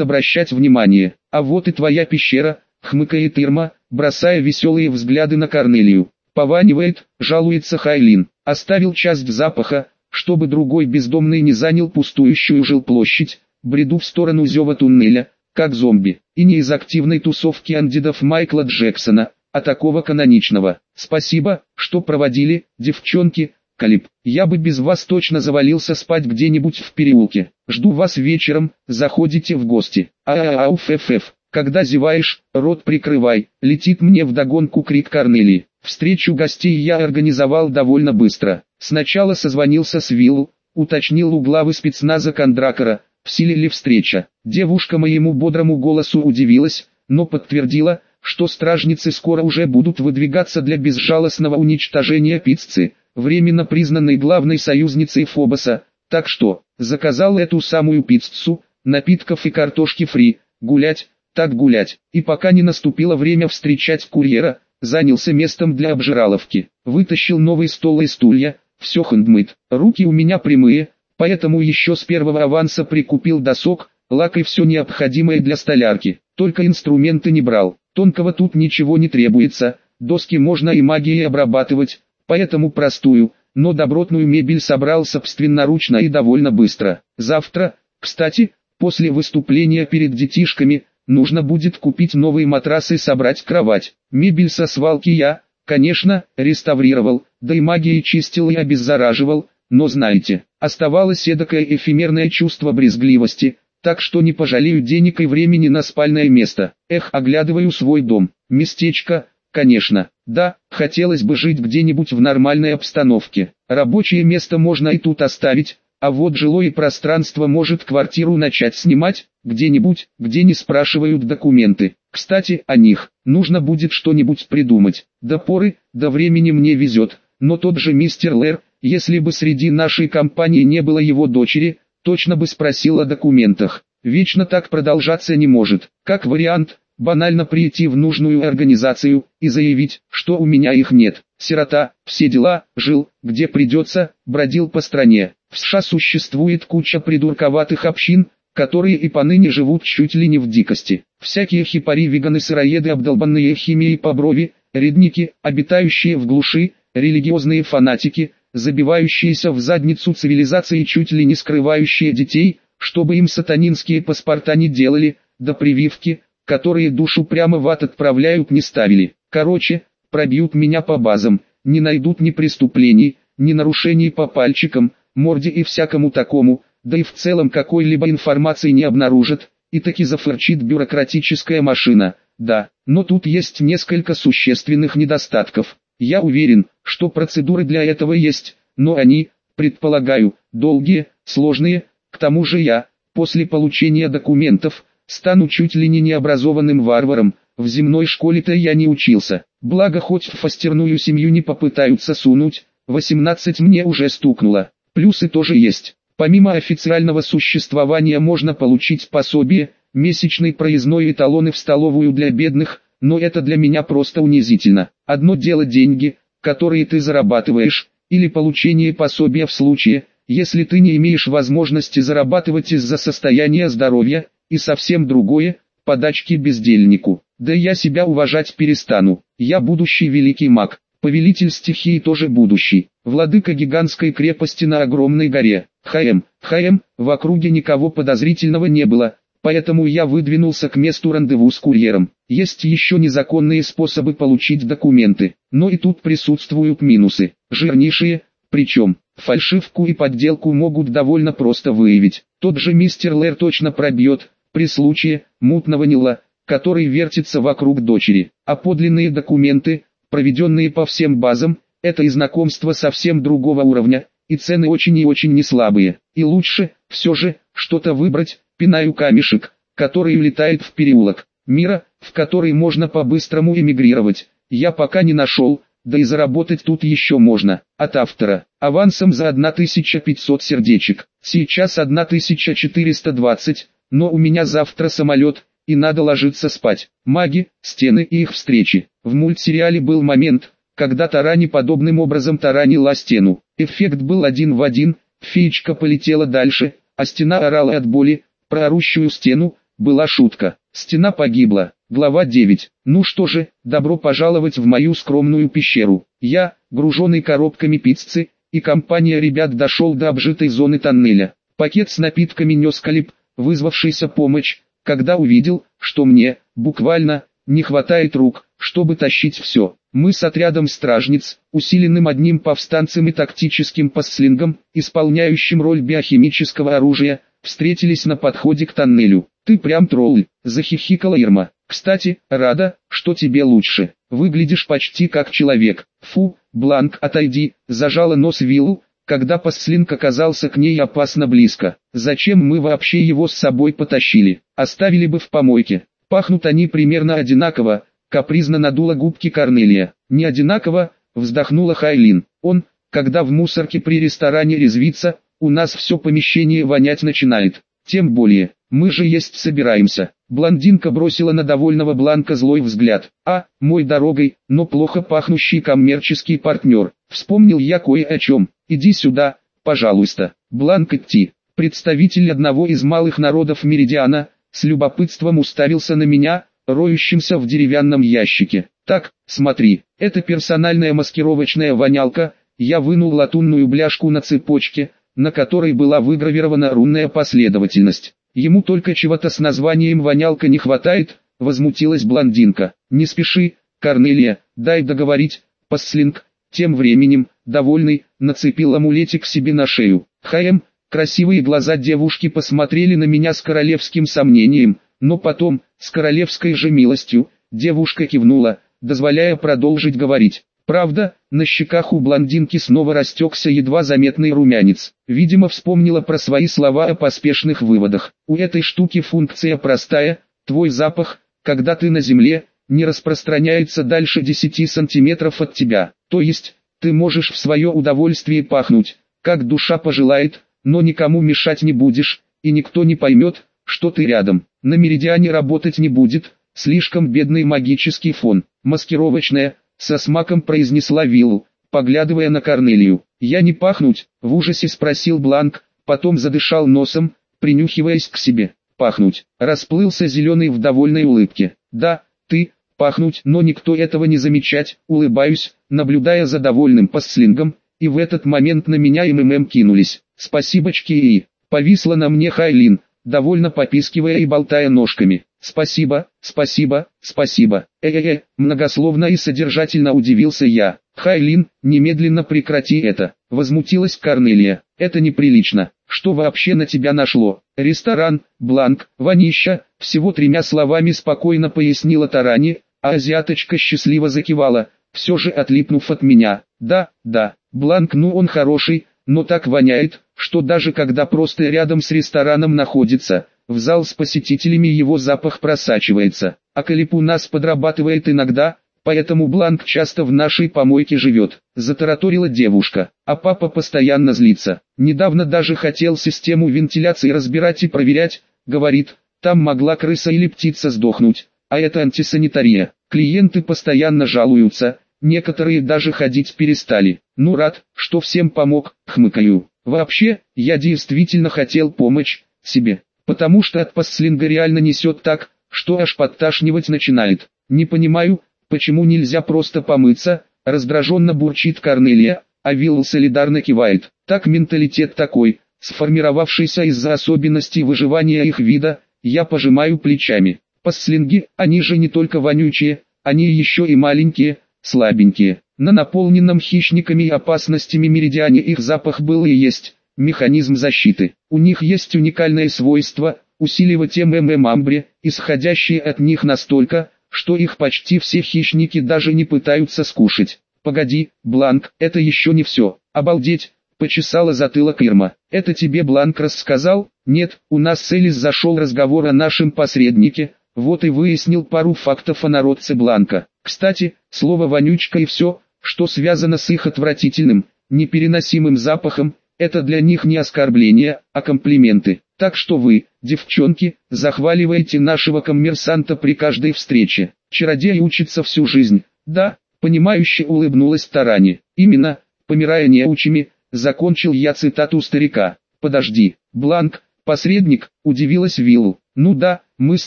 обращать внимание. А вот и твоя пещера, хмыкает Ирма, бросая веселые взгляды на Корнелию. Пованивает, жалуется Хайлин, оставил часть запаха, чтобы другой бездомный не занял пустующую жилплощадь, бреду в сторону зева туннеля, как зомби, и не из активной тусовки андидов Майкла Джексона, а такого каноничного. Спасибо, что проводили, девчонки, Калиб, я бы без вас точно завалился спать где-нибудь в переулке. Жду вас вечером, заходите в гости. Ау-ф-ф-ф. Когда зеваешь, рот прикрывай, летит мне вдогонку крик Корнелии. Встречу гостей я организовал довольно быстро. Сначала созвонился с Виллу, уточнил у главы спецназа Кондракора, в силе ли встреча. Девушка моему бодрому голосу удивилась, но подтвердила, что стражницы скоро уже будут выдвигаться для безжалостного уничтожения пиццы, временно признанной главной союзницей Фобоса, так что, заказал эту самую пиццу, напитков и картошки фри, гулять, так гулять, и пока не наступило время встречать курьера, занялся местом для обжираловки, вытащил новый стол и стулья, все хендмейд, руки у меня прямые, поэтому еще с первого аванса прикупил досок, лак и все необходимое для столярки, только инструменты не брал, тонкого тут ничего не требуется, доски можно и магией обрабатывать, поэтому простую, но добротную мебель собрал собственноручно и довольно быстро. Завтра, кстати, после выступления перед детишками, нужно будет купить новые матрасы и собрать кровать. Мебель со свалки я, конечно, реставрировал, да и магией чистил и обеззараживал, но знаете, оставалось эдакое эфемерное чувство брезгливости, так что не пожалею денег и времени на спальное место. Эх, оглядываю свой дом, местечко, конечно, да, хотелось бы жить где-нибудь в нормальной обстановке. Рабочее место можно и тут оставить, а вот жилое пространство может квартиру начать снимать, где-нибудь, где не спрашивают документы. Кстати, о них, нужно будет что-нибудь придумать. До поры, до времени мне везет, но тот же мистер Лэр, если бы среди нашей компании не было его дочери, точно бы спросил о документах. Вечно так продолжаться не может. Как вариант, банально прийти в нужную организацию и заявить, что у меня их нет. Сирота, все дела, жил, где придется, бродил по стране. В США существует куча придурковатых общин, которые и поныне живут чуть ли не в дикости. Всякие хипари, веганы-сыроеды, обдолбанные химией по брови, редники, обитающие в глуши, религиозные фанатики, забивающиеся в задницу цивилизации чуть ли не скрывающие детей, чтобы им сатанинские паспорта не делали, до прививки, которые душу прямо в ад отправляют не ставили. Короче, пробьют меня по базам, не найдут ни преступлений, ни нарушений по пальчикам, морде и всякому такому, да и в целом какой-либо информации не обнаружат, и таки зафырчит бюрократическая машина. Да, но тут есть несколько существенных недостатков. Я уверен, что процедуры для этого есть, но они, предполагаю, долгие, сложные, к тому же я, после получения документов, стану чуть ли не необразованным варваром, в земной школе-то я не учился, благо хоть в фастерную семью не попытаются сунуть, 18 мне уже стукнуло, плюсы тоже есть. Помимо официального существования можно получить пособие, месячный проездной и талоны в столовую для бедных, но это для меня просто унизительно. Одно дело деньги, которые ты зарабатываешь, или получение пособия в случае, если ты не имеешь возможности зарабатывать из-за состояния здоровья, и совсем другое, подачки бездельнику. Да я себя уважать перестану, я будущий великий маг, повелитель стихии тоже будущий, владыка гигантской крепости на огромной горе. ХМ, ХМ, в округе никого подозрительного не было, поэтому я выдвинулся к месту рандеву с курьером. Есть еще незаконные способы получить документы, но и тут присутствуют минусы, жирнейшие, причем, фальшивку и подделку могут довольно просто выявить. Тот же мистер Лэр точно пробьет, при случае, мутного Нила, который вертится вокруг дочери, а подлинные документы, проведенные по всем базам, это и знакомство совсем другого уровня, и цены очень и очень не слабые. И лучше, все же, что-то выбрать, пинаю камешек, который улетает в переулок. Мира, в который можно по-быстрому эмигрировать, я пока не нашел, да и заработать тут еще можно. От автора, авансом за 1500 сердечек, сейчас 1420, но у меня завтра самолет, и надо ложиться спать. Маги, стены и их встречи. В мультсериале был момент, когда Тарани подобным образом таранила стену. Эффект был один в один, феечка полетела дальше, а стена орала от боли, про орущую стену, была шутка. Стена погибла. Глава 9. Ну что же, добро пожаловать в мою скромную пещеру. Я, груженный коробками пиццы, и компания ребят дошел до обжитой зоны тоннеля. Пакет с напитками нес Калиб, вызвавшийся помощь, когда увидел, что мне, буквально, не хватает рук, чтобы тащить все. Мы с отрядом стражниц, усиленным одним повстанцем и тактическим пасслингом, исполняющим роль биохимического оружия, встретились на подходе к тоннелю. «Ты прям тролль», — захихикала Ирма. «Кстати, рада, что тебе лучше. Выглядишь почти как человек». «Фу, Бланк, отойди», — зажала нос Виллу, когда Пасслинг оказался к ней опасно близко. «Зачем мы вообще его с собой потащили? Оставили бы в помойке. Пахнут они примерно одинаково», — капризно надула губки Корнелия. «Не одинаково», — вздохнула Хайлин. «Он, когда в мусорке при ресторане резвится, у нас все помещение вонять начинает. Тем более, мы же есть собираемся. Блондинка бросила на довольного Бланка злой взгляд. А, мой дорогой, но плохо пахнущий коммерческий партнер. Вспомнил я кое о чем. Иди сюда, пожалуйста. Бланк идти. Представитель одного из малых народов Меридиана, с любопытством уставился на меня, роющимся в деревянном ящике. Так, смотри, это персональная маскировочная вонялка, я вынул латунную бляшку на цепочке, на которой была выгравирована рунная последовательность. Ему только чего-то с названием «вонялка» не хватает, возмутилась блондинка. Не спеши, Корнелия, дай договорить, Пасслинг, тем временем, довольный, нацепил амулетик себе на шею. Хаем, красивые глаза девушки посмотрели на меня с королевским сомнением, но потом, с королевской же милостью, девушка кивнула, дозволяя продолжить говорить. Правда, на щеках у блондинки снова растекся едва заметный румянец. Видимо вспомнила про свои слова о поспешных выводах. У этой штуки функция простая, твой запах, когда ты на земле, не распространяется дальше 10 сантиметров от тебя. То есть, ты можешь в свое удовольствие пахнуть, как душа пожелает, но никому мешать не будешь, и никто не поймет, что ты рядом. На меридиане работать не будет, слишком бедный магический фон. Маскировочная, со смаком произнесла Виллу, поглядывая на Корнелию. «Я не пахнуть?» — в ужасе спросил Бланк, потом задышал носом, принюхиваясь к себе. «Пахнуть!» — расплылся зеленый в довольной улыбке. «Да, ты, пахнуть, но никто этого не замечать», — улыбаюсь, наблюдая за довольным пасслингом, и в этот момент на меня и ММ кинулись. «Спасибочки и...» Повисла на мне Хайлин, довольно попискивая и болтая ножками. «Спасибо, спасибо, спасибо». Э-э-э, многословно и содержательно удивился я. «Хайлин, немедленно прекрати это», — возмутилась Корнелия. «Это неприлично. Что вообще на тебя нашло? Ресторан, бланк, вонища», всего тремя словами спокойно пояснила Тарани, а азиаточка счастливо закивала, все же отлипнув от меня. «Да, да, бланк ну он хороший, но так воняет, что даже когда просто рядом с рестораном находится, в зал с посетителями его запах просачивается, а Калип у нас подрабатывает иногда, поэтому Бланк часто в нашей помойке живет, затараторила девушка, а папа постоянно злится. Недавно даже хотел систему вентиляции разбирать и проверять, говорит, там могла крыса или птица сдохнуть, а это антисанитария. Клиенты постоянно жалуются, некоторые даже ходить перестали. Ну рад, что всем помог, хмыкаю. Вообще, я действительно хотел помочь себе потому что от пасслинга реально несет так, что аж подташнивать начинает. Не понимаю, почему нельзя просто помыться, раздраженно бурчит Корнелия, а Вилл солидарно кивает. Так менталитет такой, сформировавшийся из-за особенностей выживания их вида, я пожимаю плечами. Пасслинги, они же не только вонючие, они еще и маленькие, слабенькие. На наполненном хищниками и опасностями меридиане их запах был и есть, механизм защиты. У них есть уникальное свойство усиливать МММ-амбре, исходящие от них настолько, что их почти все хищники даже не пытаются скушать. Погоди, Бланк, это еще не все. Обалдеть, почесала затылок Ирма. Это тебе Бланк рассказал? Нет, у нас с Элис зашел разговор о нашем посреднике, вот и выяснил пару фактов о народце Бланка. Кстати, слово «вонючка» и все, что связано с их отвратительным, непереносимым запахом, это для них не оскорбление, а комплименты. Так что вы, девчонки, захваливаете нашего коммерсанта при каждой встрече. Чародей учится всю жизнь. Да, Понимающе улыбнулась Тарани. Именно, помирая неучими, закончил я цитату старика. Подожди, Бланк, посредник, удивилась Виллу. Ну да, мы с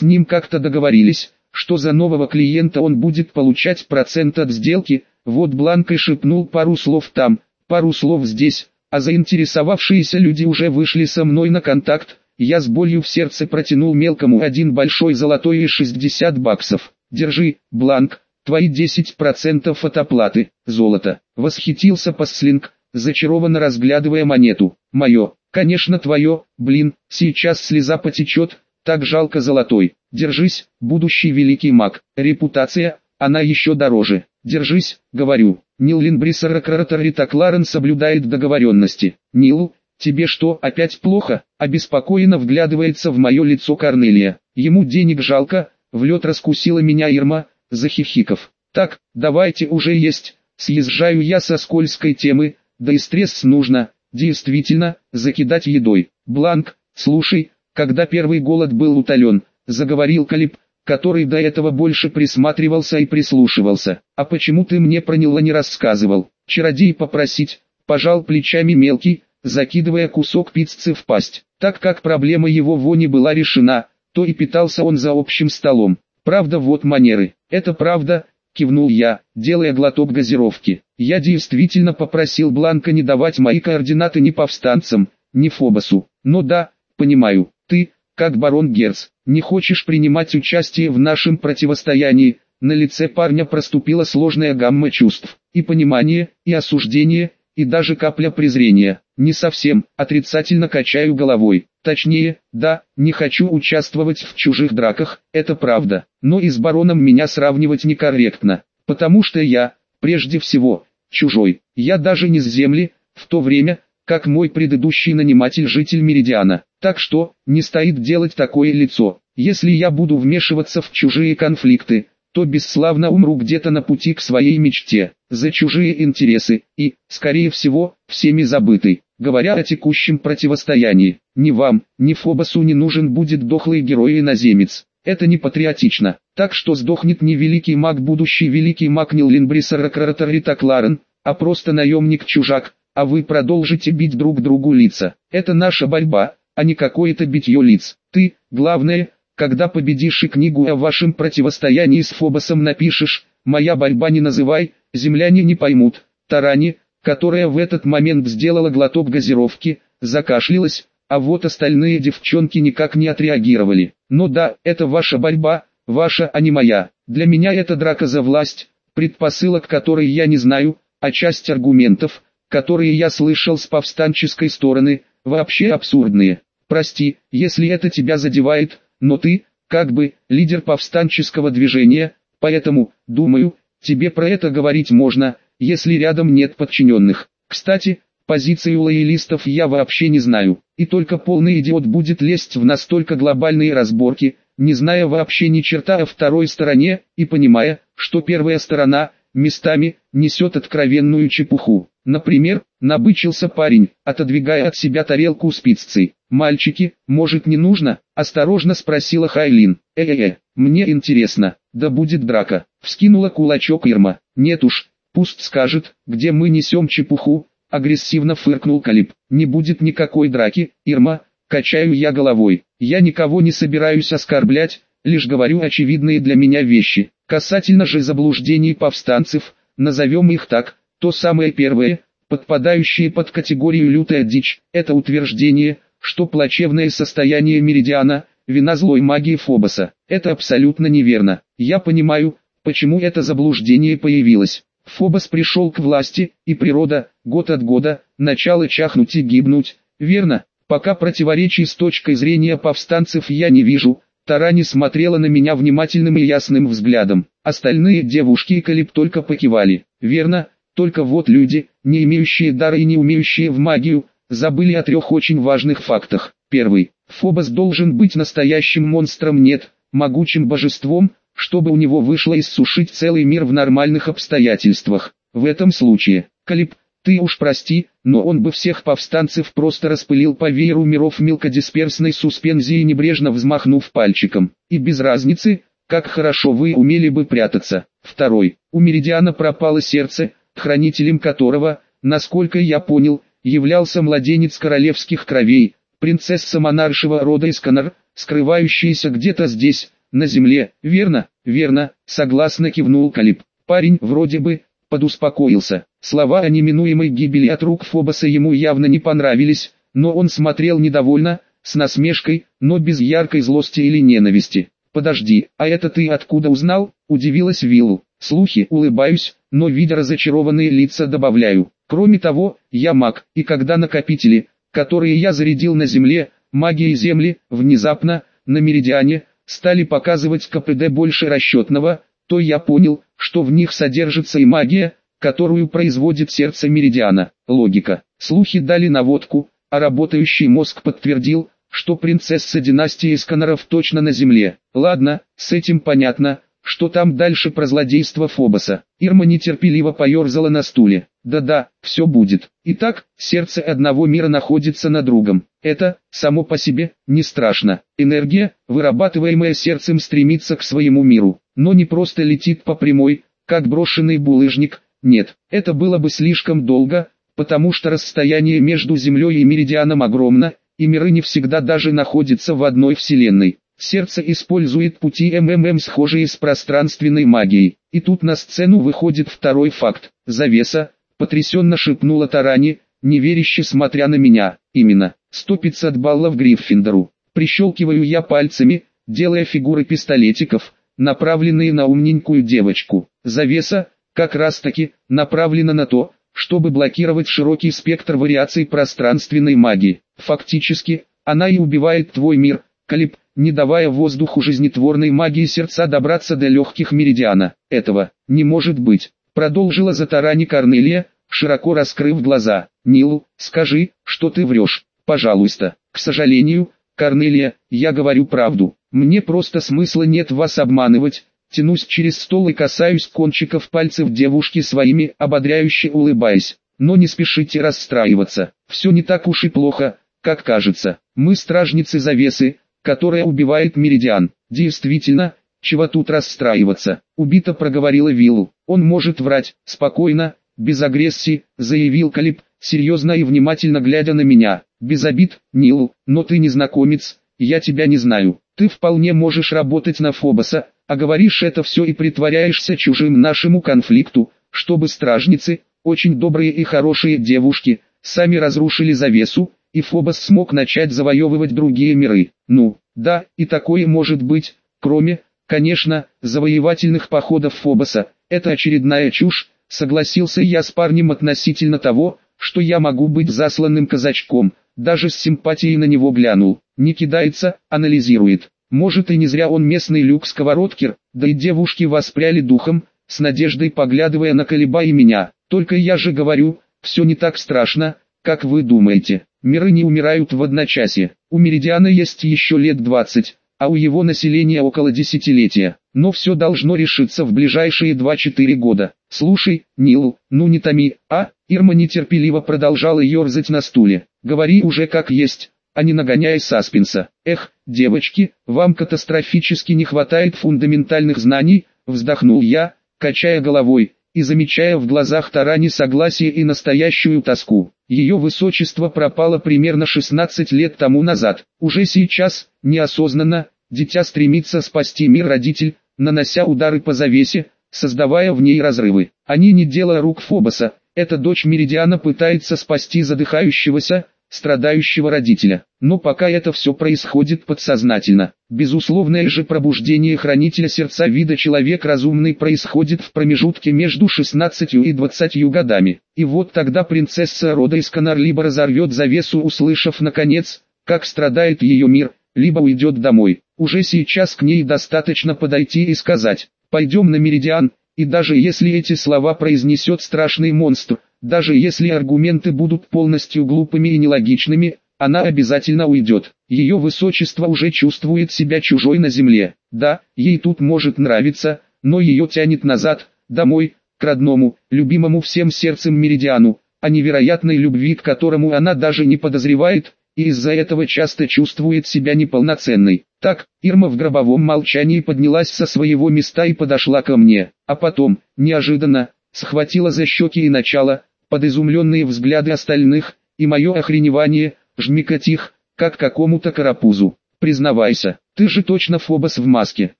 ним как-то договорились, что за нового клиента он будет получать процент от сделки, вот Бланк и шепнул пару слов там, пару слов здесь, а заинтересовавшиеся люди уже вышли со мной на контакт, я с болью в сердце протянул мелкому один большой золотой и 60 баксов. Держи, Бланк, твои 10% от оплаты, золото. Восхитился Пасслинг, зачарованно разглядывая монету. Мое, конечно твое, блин, сейчас слеза потечет, так жалко золотой. Держись, будущий великий маг. Репутация, она еще дороже. Держись, говорю. Нил Линбрисера Краратарита Кларен соблюдает договоренности. Нил, тебе что, опять плохо? Обеспокоенно вглядывается в мое лицо Корнелия. Ему денег жалко, в лед раскусила меня Ирма, захихиков. Так, давайте уже есть. Съезжаю я со скользкой темы, да и стресс нужно, действительно, закидать едой. Бланк, слушай, когда первый голод был утолен, заговорил Калиб, который до этого больше присматривался и прислушивался. А почему ты мне про него не рассказывал? Чародей попросить, пожал плечами мелкий, закидывая кусок пиццы в пасть. Так как проблема его вони была решена, то и питался он за общим столом. Правда вот манеры. Это правда, кивнул я, делая глоток газировки. Я действительно попросил Бланка не давать мои координаты ни повстанцам, ни Фобосу. Но да, понимаю, ты, как барон Герц, не хочешь принимать участие в нашем противостоянии. На лице парня проступила сложная гамма чувств, и понимание, и осуждение, и даже капля презрения. Не совсем, отрицательно качаю головой. Точнее, да, не хочу участвовать в чужих драках, это правда. Но и с бароном меня сравнивать некорректно. Потому что я, прежде всего, чужой. Я даже не с земли, в то время, как мой предыдущий наниматель житель Меридиана. Так что, не стоит делать такое лицо. Если я буду вмешиваться в чужие конфликты, то бесславно умру где-то на пути к своей мечте, за чужие интересы, и, скорее всего, всеми забытый. Говоря о текущем противостоянии, ни вам, ни Фобосу не нужен будет дохлый герой-иноземец. Это не патриотично. Так что сдохнет не великий маг будущий великий маг Ниллинбрисера Краратарита Кларен, а просто наемник-чужак, а вы продолжите бить друг другу лица. Это наша борьба, а не какое-то битье лиц. Ты, главное, когда победишь и книгу о вашем противостоянии с Фобосом напишешь, моя борьба не называй, земляне не поймут. Тарани, которая в этот момент сделала глоток газировки, закашлялась, а вот остальные девчонки никак не отреагировали. Но да, это ваша борьба, ваша, а не моя. Для меня это драка за власть, предпосылок которой я не знаю, а часть аргументов, которые я слышал с повстанческой стороны, вообще абсурдные. Прости, если это тебя задевает, но ты, как бы, лидер повстанческого движения, поэтому, думаю, тебе про это говорить можно, если рядом нет подчиненных. Кстати, позицию лоялистов я вообще не знаю, и только полный идиот будет лезть в настолько глобальные разборки, не зная вообще ни черта о второй стороне, и понимая, что первая сторона, местами, несет откровенную чепуху. Например, набычился парень, отодвигая от себя тарелку с пиццей. «Мальчики, может не нужно?» – осторожно спросила Хайлин. «Э-э-э, мне интересно, да будет драка», – вскинула кулачок Ирма. «Нет уж, пусть скажет, где мы несем чепуху», – агрессивно фыркнул Калиб. «Не будет никакой драки, Ирма», – качаю я головой. «Я никого не собираюсь оскорблять, лишь говорю очевидные для меня вещи. Касательно же заблуждений повстанцев, назовем их так, то самое первое, подпадающее под категорию лютая дичь, это утверждение, что плачевное состояние Меридиана – вина злой магии Фобоса. Это абсолютно неверно. Я понимаю, почему это заблуждение появилось. Фобос пришел к власти, и природа, год от года, начала чахнуть и гибнуть. Верно, пока противоречий с точкой зрения повстанцев я не вижу. Тарани смотрела на меня внимательным и ясным взглядом. Остальные девушки и Калиб только покивали. Верно, только вот люди, не имеющие дара и не умеющие в магию, забыли о трех очень важных фактах. Первый. Фобос должен быть настоящим монстром нет, могучим божеством, чтобы у него вышло иссушить целый мир в нормальных обстоятельствах. В этом случае, Калиб, ты уж прости, но он бы всех повстанцев просто распылил по вееру миров мелкодисперсной суспензии небрежно взмахнув пальчиком. И без разницы, как хорошо вы умели бы прятаться. Второй. У Меридиана пропало сердце, хранителем которого, насколько я понял, являлся младенец королевских кровей, принцесса монаршего рода Исканар, скрывающаяся где-то здесь, на земле, верно, верно, согласно кивнул Калиб. Парень вроде бы, подуспокоился. Слова о неминуемой гибели от рук Фобоса ему явно не понравились, но он смотрел недовольно, с насмешкой, но без яркой злости или ненависти. «Подожди, а это ты откуда узнал?» – удивилась Виллу. Слухи, улыбаюсь, но видя разочарованные лица добавляю. Кроме того, я маг, и когда накопители, которые я зарядил на земле, магией земли, внезапно, на меридиане, стали показывать КПД больше расчетного, то я понял, что в них содержится и магия, которую производит сердце меридиана. Логика. Слухи дали наводку, а работающий мозг подтвердил, что принцесса династии Сканеров точно на земле. Ладно, с этим понятно, что там дальше про злодейство Фобоса. Ирма нетерпеливо поерзала на стуле. Да-да, все будет. Итак, сердце одного мира находится на другом. Это, само по себе, не страшно. Энергия, вырабатываемая сердцем стремится к своему миру, но не просто летит по прямой, как брошенный булыжник. Нет, это было бы слишком долго, потому что расстояние между Землей и Меридианом огромно, и миры не всегда даже находятся в одной Вселенной. Сердце использует пути МММ схожие с пространственной магией. И тут на сцену выходит второй факт. Завеса, потрясенно шепнула Тарани, неверяще смотря на меня. Именно, 100-500 баллов Гриффиндору. Прищелкиваю я пальцами, делая фигуры пистолетиков, направленные на умненькую девочку. Завеса, как раз таки, направлена на то, чтобы блокировать широкий спектр вариаций пространственной магии. Фактически, она и убивает твой мир, Калиб, не давая воздуху жизнетворной магии сердца добраться до легких меридиана. Этого не может быть. Продолжила Затарани Корнелия, широко раскрыв глаза. Нилу, скажи, что ты врешь, пожалуйста. К сожалению, Корнелия, я говорю правду. Мне просто смысла нет вас обманывать. Тянусь через стол и касаюсь кончиков пальцев девушки своими, ободряюще улыбаясь. Но не спешите расстраиваться. Все не так уж и плохо, как кажется. Мы стражницы завесы, которая убивает Меридиан. Действительно, чего тут расстраиваться? Убито проговорила Виллу. Он может врать, спокойно, без агрессии, заявил Калиб, серьезно и внимательно глядя на меня. Без обид, Нил, но ты незнакомец, я тебя не знаю. Ты вполне можешь работать на Фобоса, а говоришь это все и притворяешься чужим нашему конфликту, чтобы стражницы, очень добрые и хорошие девушки, сами разрушили завесу, и Фобос смог начать завоевывать другие миры. Ну, да, и такое может быть, кроме, конечно, завоевательных походов Фобоса. Это очередная чушь, согласился я с парнем относительно того, что я могу быть засланным казачком, даже с симпатией на него глянул. Не кидается, анализирует. Может и не зря он местный люк-сковородкер, да и девушки воспряли духом, с надеждой поглядывая на Колеба и меня. Только я же говорю, все не так страшно, как вы думаете. Миры не умирают в одночасье. У Меридиана есть еще лет 20, а у его населения около десятилетия. Но все должно решиться в ближайшие 2-4 года. Слушай, Нил, ну не томи, а? Ирма нетерпеливо продолжала ерзать на стуле. Говори уже как есть, а не нагоняй саспенса. Эх, девочки, вам катастрофически не хватает фундаментальных знаний, вздохнул я, качая головой, и замечая в глазах Тарани согласие и настоящую тоску. Ее высочество пропало примерно 16 лет тому назад. Уже сейчас, неосознанно, дитя стремится спасти мир родитель, нанося удары по завесе, создавая в ней разрывы. Они не дело рук Фобоса, эта дочь Меридиана пытается спасти задыхающегося, страдающего родителя. Но пока это все происходит подсознательно. Безусловное же пробуждение хранителя сердца вида человек разумный происходит в промежутке между 16 и 20 годами. И вот тогда принцесса рода Исканар либо разорвет завесу услышав наконец, как страдает ее мир, либо уйдет домой. Уже сейчас к ней достаточно подойти и сказать, пойдем на Меридиан, и даже если эти слова произнесет страшный монстр, даже если аргументы будут полностью глупыми и нелогичными, она обязательно уйдет. Ее высочество уже чувствует себя чужой на земле. Да, ей тут может нравиться, но ее тянет назад, домой, к родному, любимому всем сердцем Меридиану, о невероятной любви к которому она даже не подозревает, и из-за этого часто чувствует себя неполноценной. Так, Ирма в гробовом молчании поднялась со своего места и подошла ко мне, а потом, неожиданно, схватила за щеки и начала, под изумленные взгляды остальных, и мое охреневание, жмикать их, как какому-то карапузу. Признавайся, ты же точно Фобос в маске,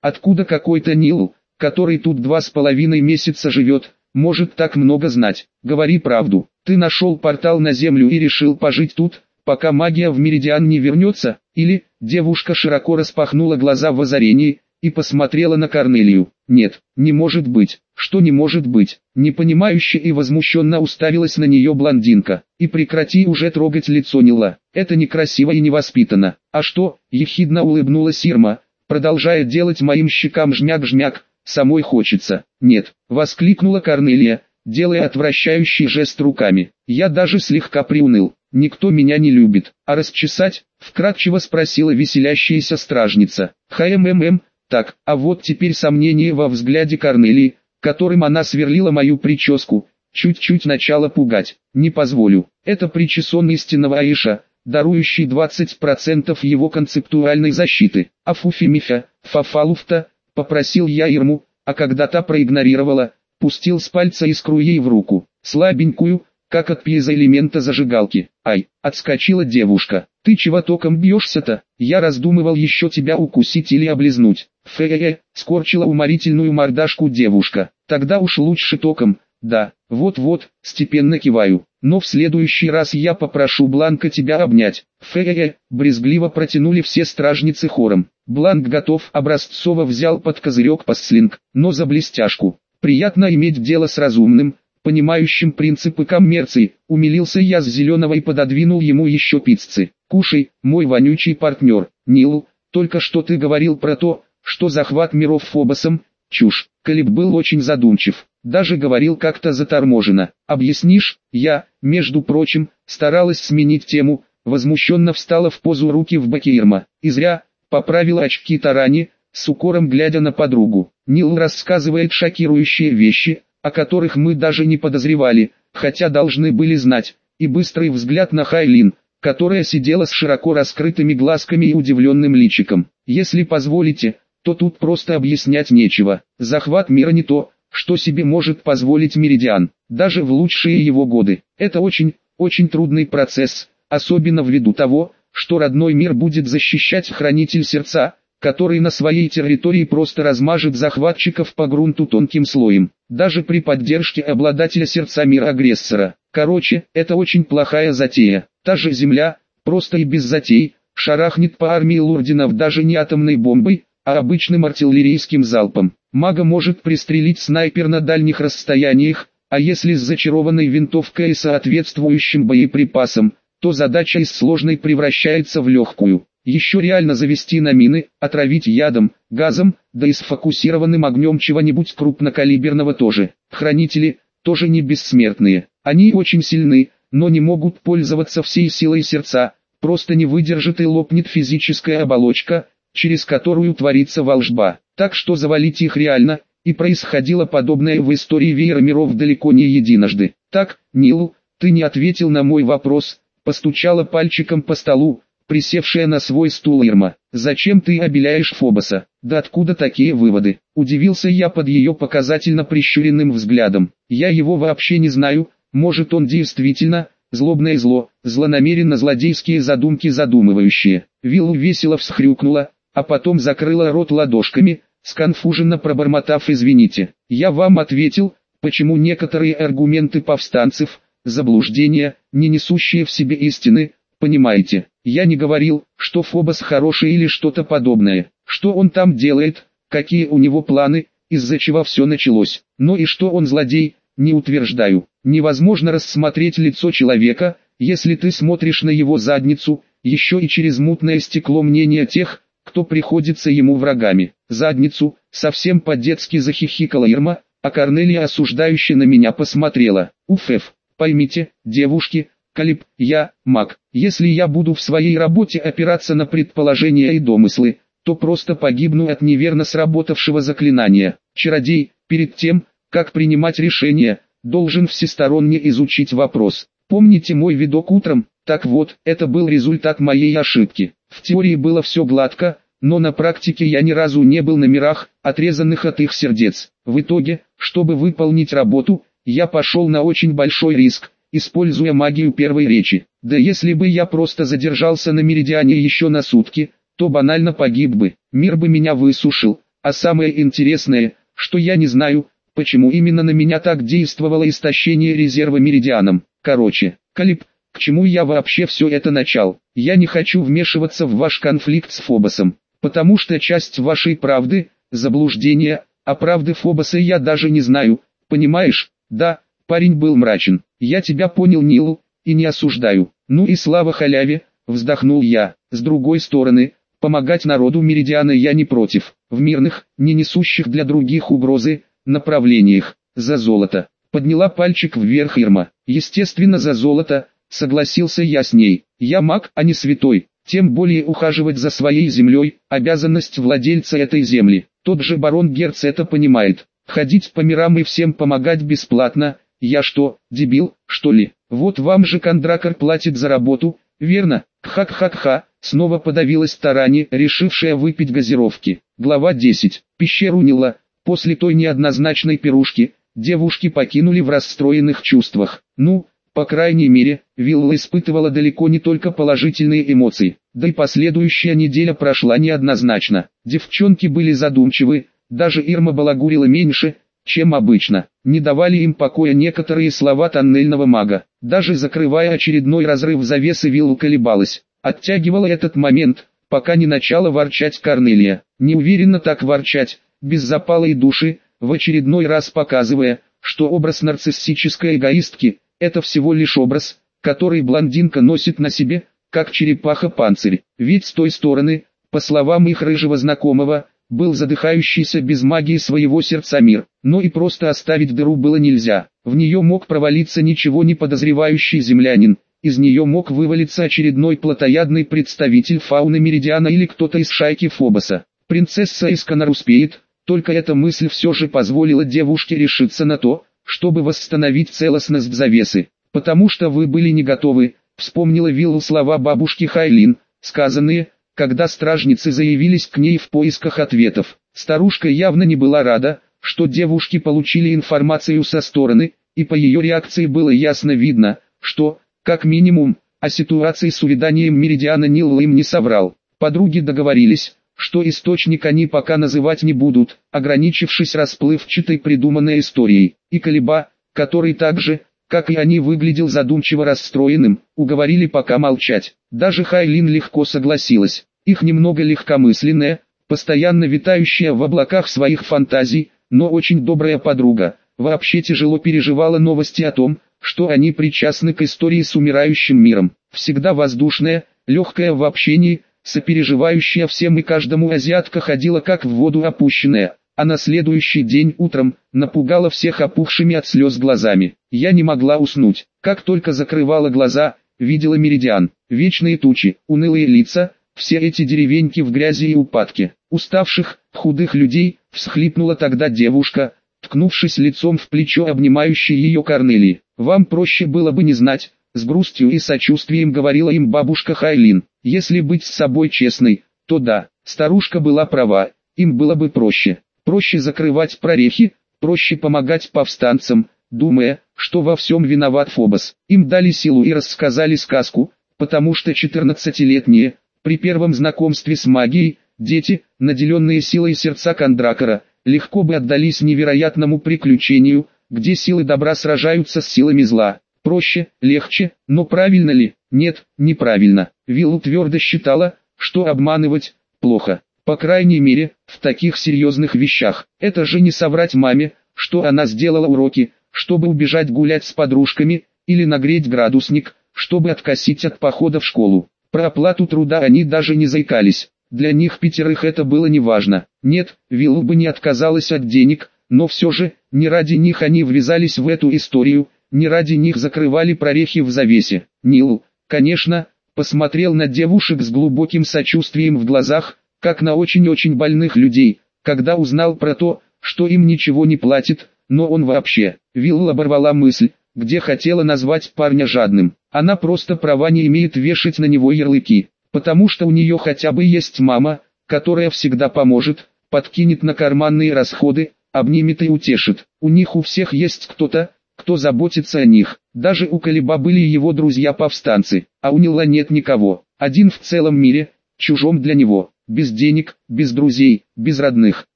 откуда какой-то Нил, который тут два с половиной месяца живет, может так много знать. Говори правду, ты нашел портал на Землю и решил пожить тут, пока магия в Меридиан не вернется, или, девушка широко распахнула глаза в озарении, и посмотрела на Корнелию. Нет, не может быть, что не может быть, непонимающе и возмущенно уставилась на нее блондинка. И прекрати уже трогать лицо Нила, это некрасиво и невоспитанно. А что, ехидно улыбнулась Ирма, продолжая делать моим щекам жмяк-жмяк, самой хочется. Нет, воскликнула Корнелия, делая отвращающий жест руками. Я даже слегка приуныл. Никто меня не любит. А расчесать? Вкратчиво спросила веселящаяся стражница. ХМММ, так, а вот теперь сомнение во взгляде Корнелии, которым она сверлила мою прическу, чуть-чуть начало пугать. Не позволю. Это причесон истинного Аиша, дарующий 20% его концептуальной защиты. А Фуфимифа, Фафалуфта, попросил я Ирму, а когда та проигнорировала, пустил с пальца искру ей в руку, слабенькую, как от пьезоэлемента зажигалки. Ай, отскочила девушка. Ты чего током бьешься-то? Я раздумывал еще тебя укусить или облизнуть. Фэ-э-э, скорчила уморительную мордашку девушка. Тогда уж лучше током. Да, вот-вот, степенно киваю. Но в следующий раз я попрошу Бланка тебя обнять. Фэ-э-э, брезгливо протянули все стражницы хором. Бланк готов, образцово взял под козырек пасслинг, но за блестяшку. Приятно иметь дело с разумным, понимающим принципы коммерции, умилился я с зеленого и пододвинул ему еще пиццы. Кушай, мой вонючий партнер, Нил, только что ты говорил про то, что захват миров Фобосом, чушь. Калиб был очень задумчив, даже говорил как-то заторможенно. Объяснишь, я, между прочим, старалась сменить тему, возмущенно встала в позу руки в боке Ирма. И зря, поправила очки Тарани, с укором глядя на подругу. Нил рассказывает шокирующие вещи, о которых мы даже не подозревали, хотя должны были знать, и быстрый взгляд на Хайлин, которая сидела с широко раскрытыми глазками и удивленным личиком. Если позволите, то тут просто объяснять нечего. Захват мира не то, что себе может позволить Меридиан, даже в лучшие его годы. Это очень, очень трудный процесс, особенно ввиду того, что родной мир будет защищать хранитель сердца, который на своей территории просто размажет захватчиков по грунту тонким слоем, даже при поддержке обладателя сердца мира агрессора. Короче, это очень плохая затея. Та же земля, просто и без затей, шарахнет по армии лурдинов даже не атомной бомбой, а обычным артиллерийским залпом. Мага может пристрелить снайпер на дальних расстояниях, а если с зачарованной винтовкой и соответствующим боеприпасом, то задача из сложной превращается в легкую. Еще реально завести на мины, отравить ядом, газом, да и сфокусированным огнем чего-нибудь крупнокалиберного тоже. Хранители, тоже не бессмертные. Они очень сильны, но не могут пользоваться всей силой сердца, просто не выдержит и лопнет физическая оболочка, через которую творится волжба. Так что завалить их реально, и происходило подобное в истории веера миров далеко не единожды. Так, Нил, ты не ответил на мой вопрос, постучала пальчиком по столу, присевшая на свой стул Ирма. «Зачем ты обеляешь Фобоса? Да откуда такие выводы?» Удивился я под ее показательно прищуренным взглядом. «Я его вообще не знаю, может он действительно, злобное зло, злонамеренно злодейские задумки задумывающие». Виллу весело всхрюкнула, а потом закрыла рот ладошками, сконфуженно пробормотав «извините». «Я вам ответил, почему некоторые аргументы повстанцев, заблуждения, не несущие в себе истины, понимаете?» Я не говорил, что Фобос хороший или что-то подобное. Что он там делает, какие у него планы, из-за чего все началось. Но и что он злодей, не утверждаю. Невозможно рассмотреть лицо человека, если ты смотришь на его задницу, еще и через мутное стекло мнения тех, кто приходится ему врагами. Задницу, совсем по-детски захихикала Ирма, а Корнелия осуждающе на меня посмотрела. Уф, поймите, девушки, Калиб, я, маг. Если я буду в своей работе опираться на предположения и домыслы, то просто погибну от неверно сработавшего заклинания. Чародей, перед тем, как принимать решение, должен всесторонне изучить вопрос. Помните мой видок утром? Так вот, это был результат моей ошибки. В теории было все гладко, но на практике я ни разу не был на мирах, отрезанных от их сердец. В итоге, чтобы выполнить работу, я пошел на очень большой риск, используя магию первой речи. Да если бы я просто задержался на Меридиане еще на сутки, то банально погиб бы, мир бы меня высушил. А самое интересное, что я не знаю, почему именно на меня так действовало истощение резерва Меридианом. Короче, Калиб, к чему я вообще все это начал? Я не хочу вмешиваться в ваш конфликт с Фобосом, потому что часть вашей правды – заблуждение, а правды Фобоса я даже не знаю, понимаешь? Да, парень был мрачен. Я тебя понял, Нил, и не осуждаю. Ну и слава халяве, вздохнул я. С другой стороны, помогать народу Меридиана я не против. В мирных, не несущих для других угрозы, направлениях. За золото. Подняла пальчик вверх Ирма. Естественно за золото, согласился я с ней. Я маг, а не святой. Тем более ухаживать за своей землей, обязанность владельца этой земли. Тот же барон Герц это понимает. Ходить по мирам и всем помогать бесплатно, я что, дебил, что ли? Вот вам же кондракор платит за работу, верно? Хак-хак-ха, снова подавилась Тарани, решившая выпить газировки. Глава 10. Пещеру Нила. После той неоднозначной пирушки, девушки покинули в расстроенных чувствах. Ну, по крайней мере, Вилла испытывала далеко не только положительные эмоции, да и последующая неделя прошла неоднозначно. Девчонки были задумчивы, даже Ирма балагурила меньше, чем обычно. Не давали им покоя некоторые слова тоннельного мага. Даже закрывая очередной разрыв завесы Вилла колебалась. Оттягивала этот момент, пока не начала ворчать Корнелия. Неуверенно так ворчать, без запала и души, в очередной раз показывая, что образ нарциссической эгоистки – это всего лишь образ, который блондинка носит на себе, как черепаха панцирь. Ведь с той стороны, по словам их рыжего знакомого, был задыхающийся без магии своего сердца мир, но и просто оставить дыру было нельзя. В нее мог провалиться ничего не подозревающий землянин, из нее мог вывалиться очередной плотоядный представитель фауны Меридиана или кто-то из шайки Фобоса. Принцесса Исканар успеет, только эта мысль все же позволила девушке решиться на то, чтобы восстановить целостность завесы. «Потому что вы были не готовы», вспомнила Виллу слова бабушки Хайлин, сказанные, когда стражницы заявились к ней в поисках ответов. Старушка явно не была рада, что девушки получили информацию со стороны, и по ее реакции было ясно видно, что, как минимум, о ситуации с увяданием Меридиана Нилла им не соврал. Подруги договорились, что источник они пока называть не будут, ограничившись расплывчатой придуманной историей. И Калиба, который также, как и они выглядел задумчиво расстроенным, уговорили пока молчать. Даже Хайлин легко согласилась. Их немного легкомысленная, постоянно витающая в облаках своих фантазий, но очень добрая подруга, вообще тяжело переживала новости о том, что они причастны к истории с умирающим миром. Всегда воздушная, легкая в общении, сопереживающая всем и каждому азиатка ходила как в воду опущенная, а на следующий день утром, напугала всех опухшими от слез глазами. Я не могла уснуть. Как только закрывала глаза, видела меридиан, вечные тучи, унылые лица, все эти деревеньки в грязи и упадке, уставших, худых людей, всхлипнула тогда девушка, ткнувшись лицом в плечо обнимающей ее Корнелии. «Вам проще было бы не знать», с грустью и сочувствием говорила им бабушка Хайлин. «Если быть с собой честной, то да, старушка была права, им было бы проще. Проще закрывать прорехи, проще помогать повстанцам, думая, что во всем виноват Фобос. Им дали силу и рассказали сказку, потому что 14-летние, при первом знакомстве с магией, дети, наделенные силой сердца Кондракора, легко бы отдались невероятному приключению, где силы добра сражаются с силами зла. Проще, легче, но правильно ли? Нет, неправильно. Виллу твердо считала, что обманывать – плохо. По крайней мере, в таких серьезных вещах. Это же не соврать маме, что она сделала уроки, чтобы убежать гулять с подружками, или нагреть градусник, чтобы откосить от похода в школу. Про оплату труда они даже не заикались. Для них пятерых это было неважно. Нет, Виллу бы не отказалась от денег, но все же, не ради них они ввязались в эту историю, не ради них закрывали прорехи в завесе. Нил, конечно, посмотрел на девушек с глубоким сочувствием в глазах, как на очень-очень больных людей, когда узнал про то, что им ничего не платит, но он вообще, Вилл оборвала мысль, где хотела назвать парня жадным. Она просто права не имеет вешать на него ярлыки, потому что у нее хотя бы есть мама, которая всегда поможет, подкинет на карманные расходы, обнимет и утешит. У них у всех есть кто-то, кто заботится о них. Даже у Калиба были его друзья-повстанцы, а у Нила нет никого. Один в целом мире, чужом для него, без денег, без друзей, без родных.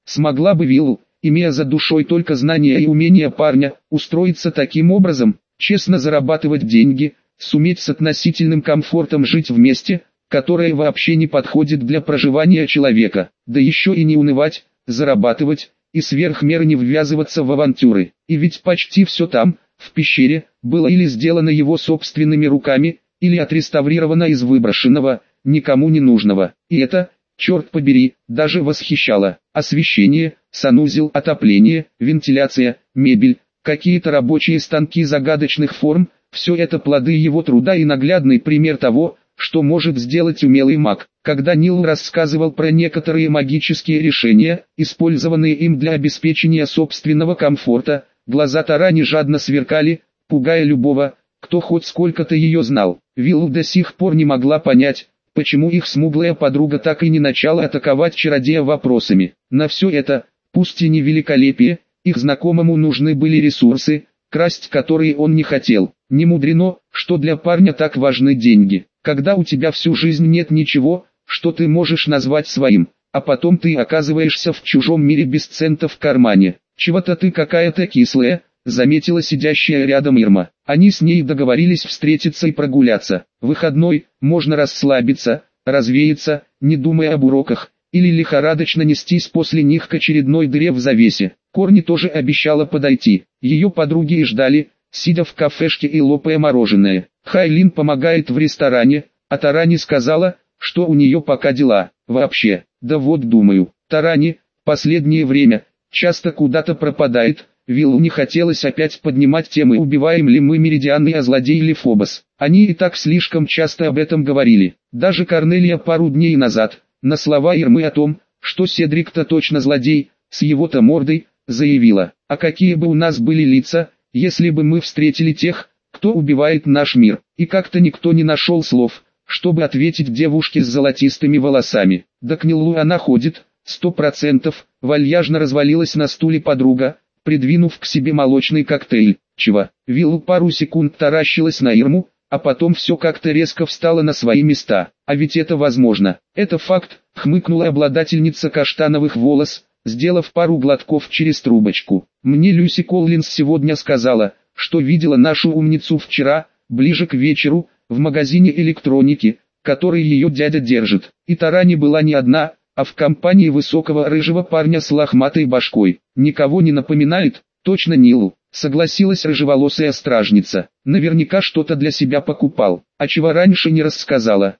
Смогла бы Виллу, имея за душой только знания и умения парня, устроиться таким образом, честно зарабатывать деньги, суметь с относительным комфортом жить вместе, которое вообще не подходит для проживания человека, да еще и не унывать, зарабатывать, и сверх меры не ввязываться в авантюры. И ведь почти все там, в пещере, было или сделано его собственными руками, или отреставрировано из выброшенного, никому не нужного. И это, черт побери, даже восхищало. Освещение, санузел, отопление, вентиляция, мебель, какие-то рабочие станки загадочных форм, все это плоды его труда и наглядный пример того, что может сделать умелый маг. Когда Нил рассказывал про некоторые магические решения, использованные им для обеспечения собственного комфорта, глаза Тарани жадно сверкали, пугая любого, кто хоть сколько-то ее знал. Вилл до сих пор не могла понять, почему их смуглая подруга так и не начала атаковать чародея вопросами. На все это, пусть и не великолепие, их знакомому нужны были ресурсы, красть которые он не хотел. Не мудрено, что для парня так важны деньги. Когда у тебя всю жизнь нет ничего, что ты можешь назвать своим, а потом ты оказываешься в чужом мире без цента в кармане. Чего-то ты какая-то кислая, заметила сидящая рядом Ирма. Они с ней договорились встретиться и прогуляться. Выходной, можно расслабиться, развеяться, не думая об уроках, или лихорадочно нестись после них к очередной дыре в завесе. Корни тоже обещала подойти. Ее подруги и ждали, сидя в кафешке и лопая мороженое. Хайлин помогает в ресторане, а Тарани сказала, что у нее пока дела. Вообще, да вот думаю, Тарани, последнее время, часто куда-то пропадает, Виллу не хотелось опять поднимать темы убиваем ли мы Меридианы, а злодей ли Фобос. Они и так слишком часто об этом говорили. Даже Корнелия пару дней назад, на слова Ирмы о том, что Седрик-то точно злодей, с его-то мордой, заявила, а какие бы у нас были лица, если бы мы встретили тех, кто убивает наш мир, и как-то никто не нашел слов, чтобы ответить девушке с золотистыми волосами. Да к Нилу она ходит, сто процентов, вальяжно развалилась на стуле подруга, придвинув к себе молочный коктейль, чего, Виллу пару секунд таращилась на Ирму, а потом все как-то резко встало на свои места. А ведь это возможно. Это факт, хмыкнула обладательница каштановых волос, сделав пару глотков через трубочку. Мне Люси Коллинс сегодня сказала, что видела нашу умницу вчера, ближе к вечеру, в магазине электроники, который ее дядя держит. И Тарани была не одна, а в компании высокого рыжего парня с лохматой башкой. Никого не напоминает, точно Нилу, согласилась рыжеволосая стражница. Наверняка что-то для себя покупал, а чего раньше не рассказала.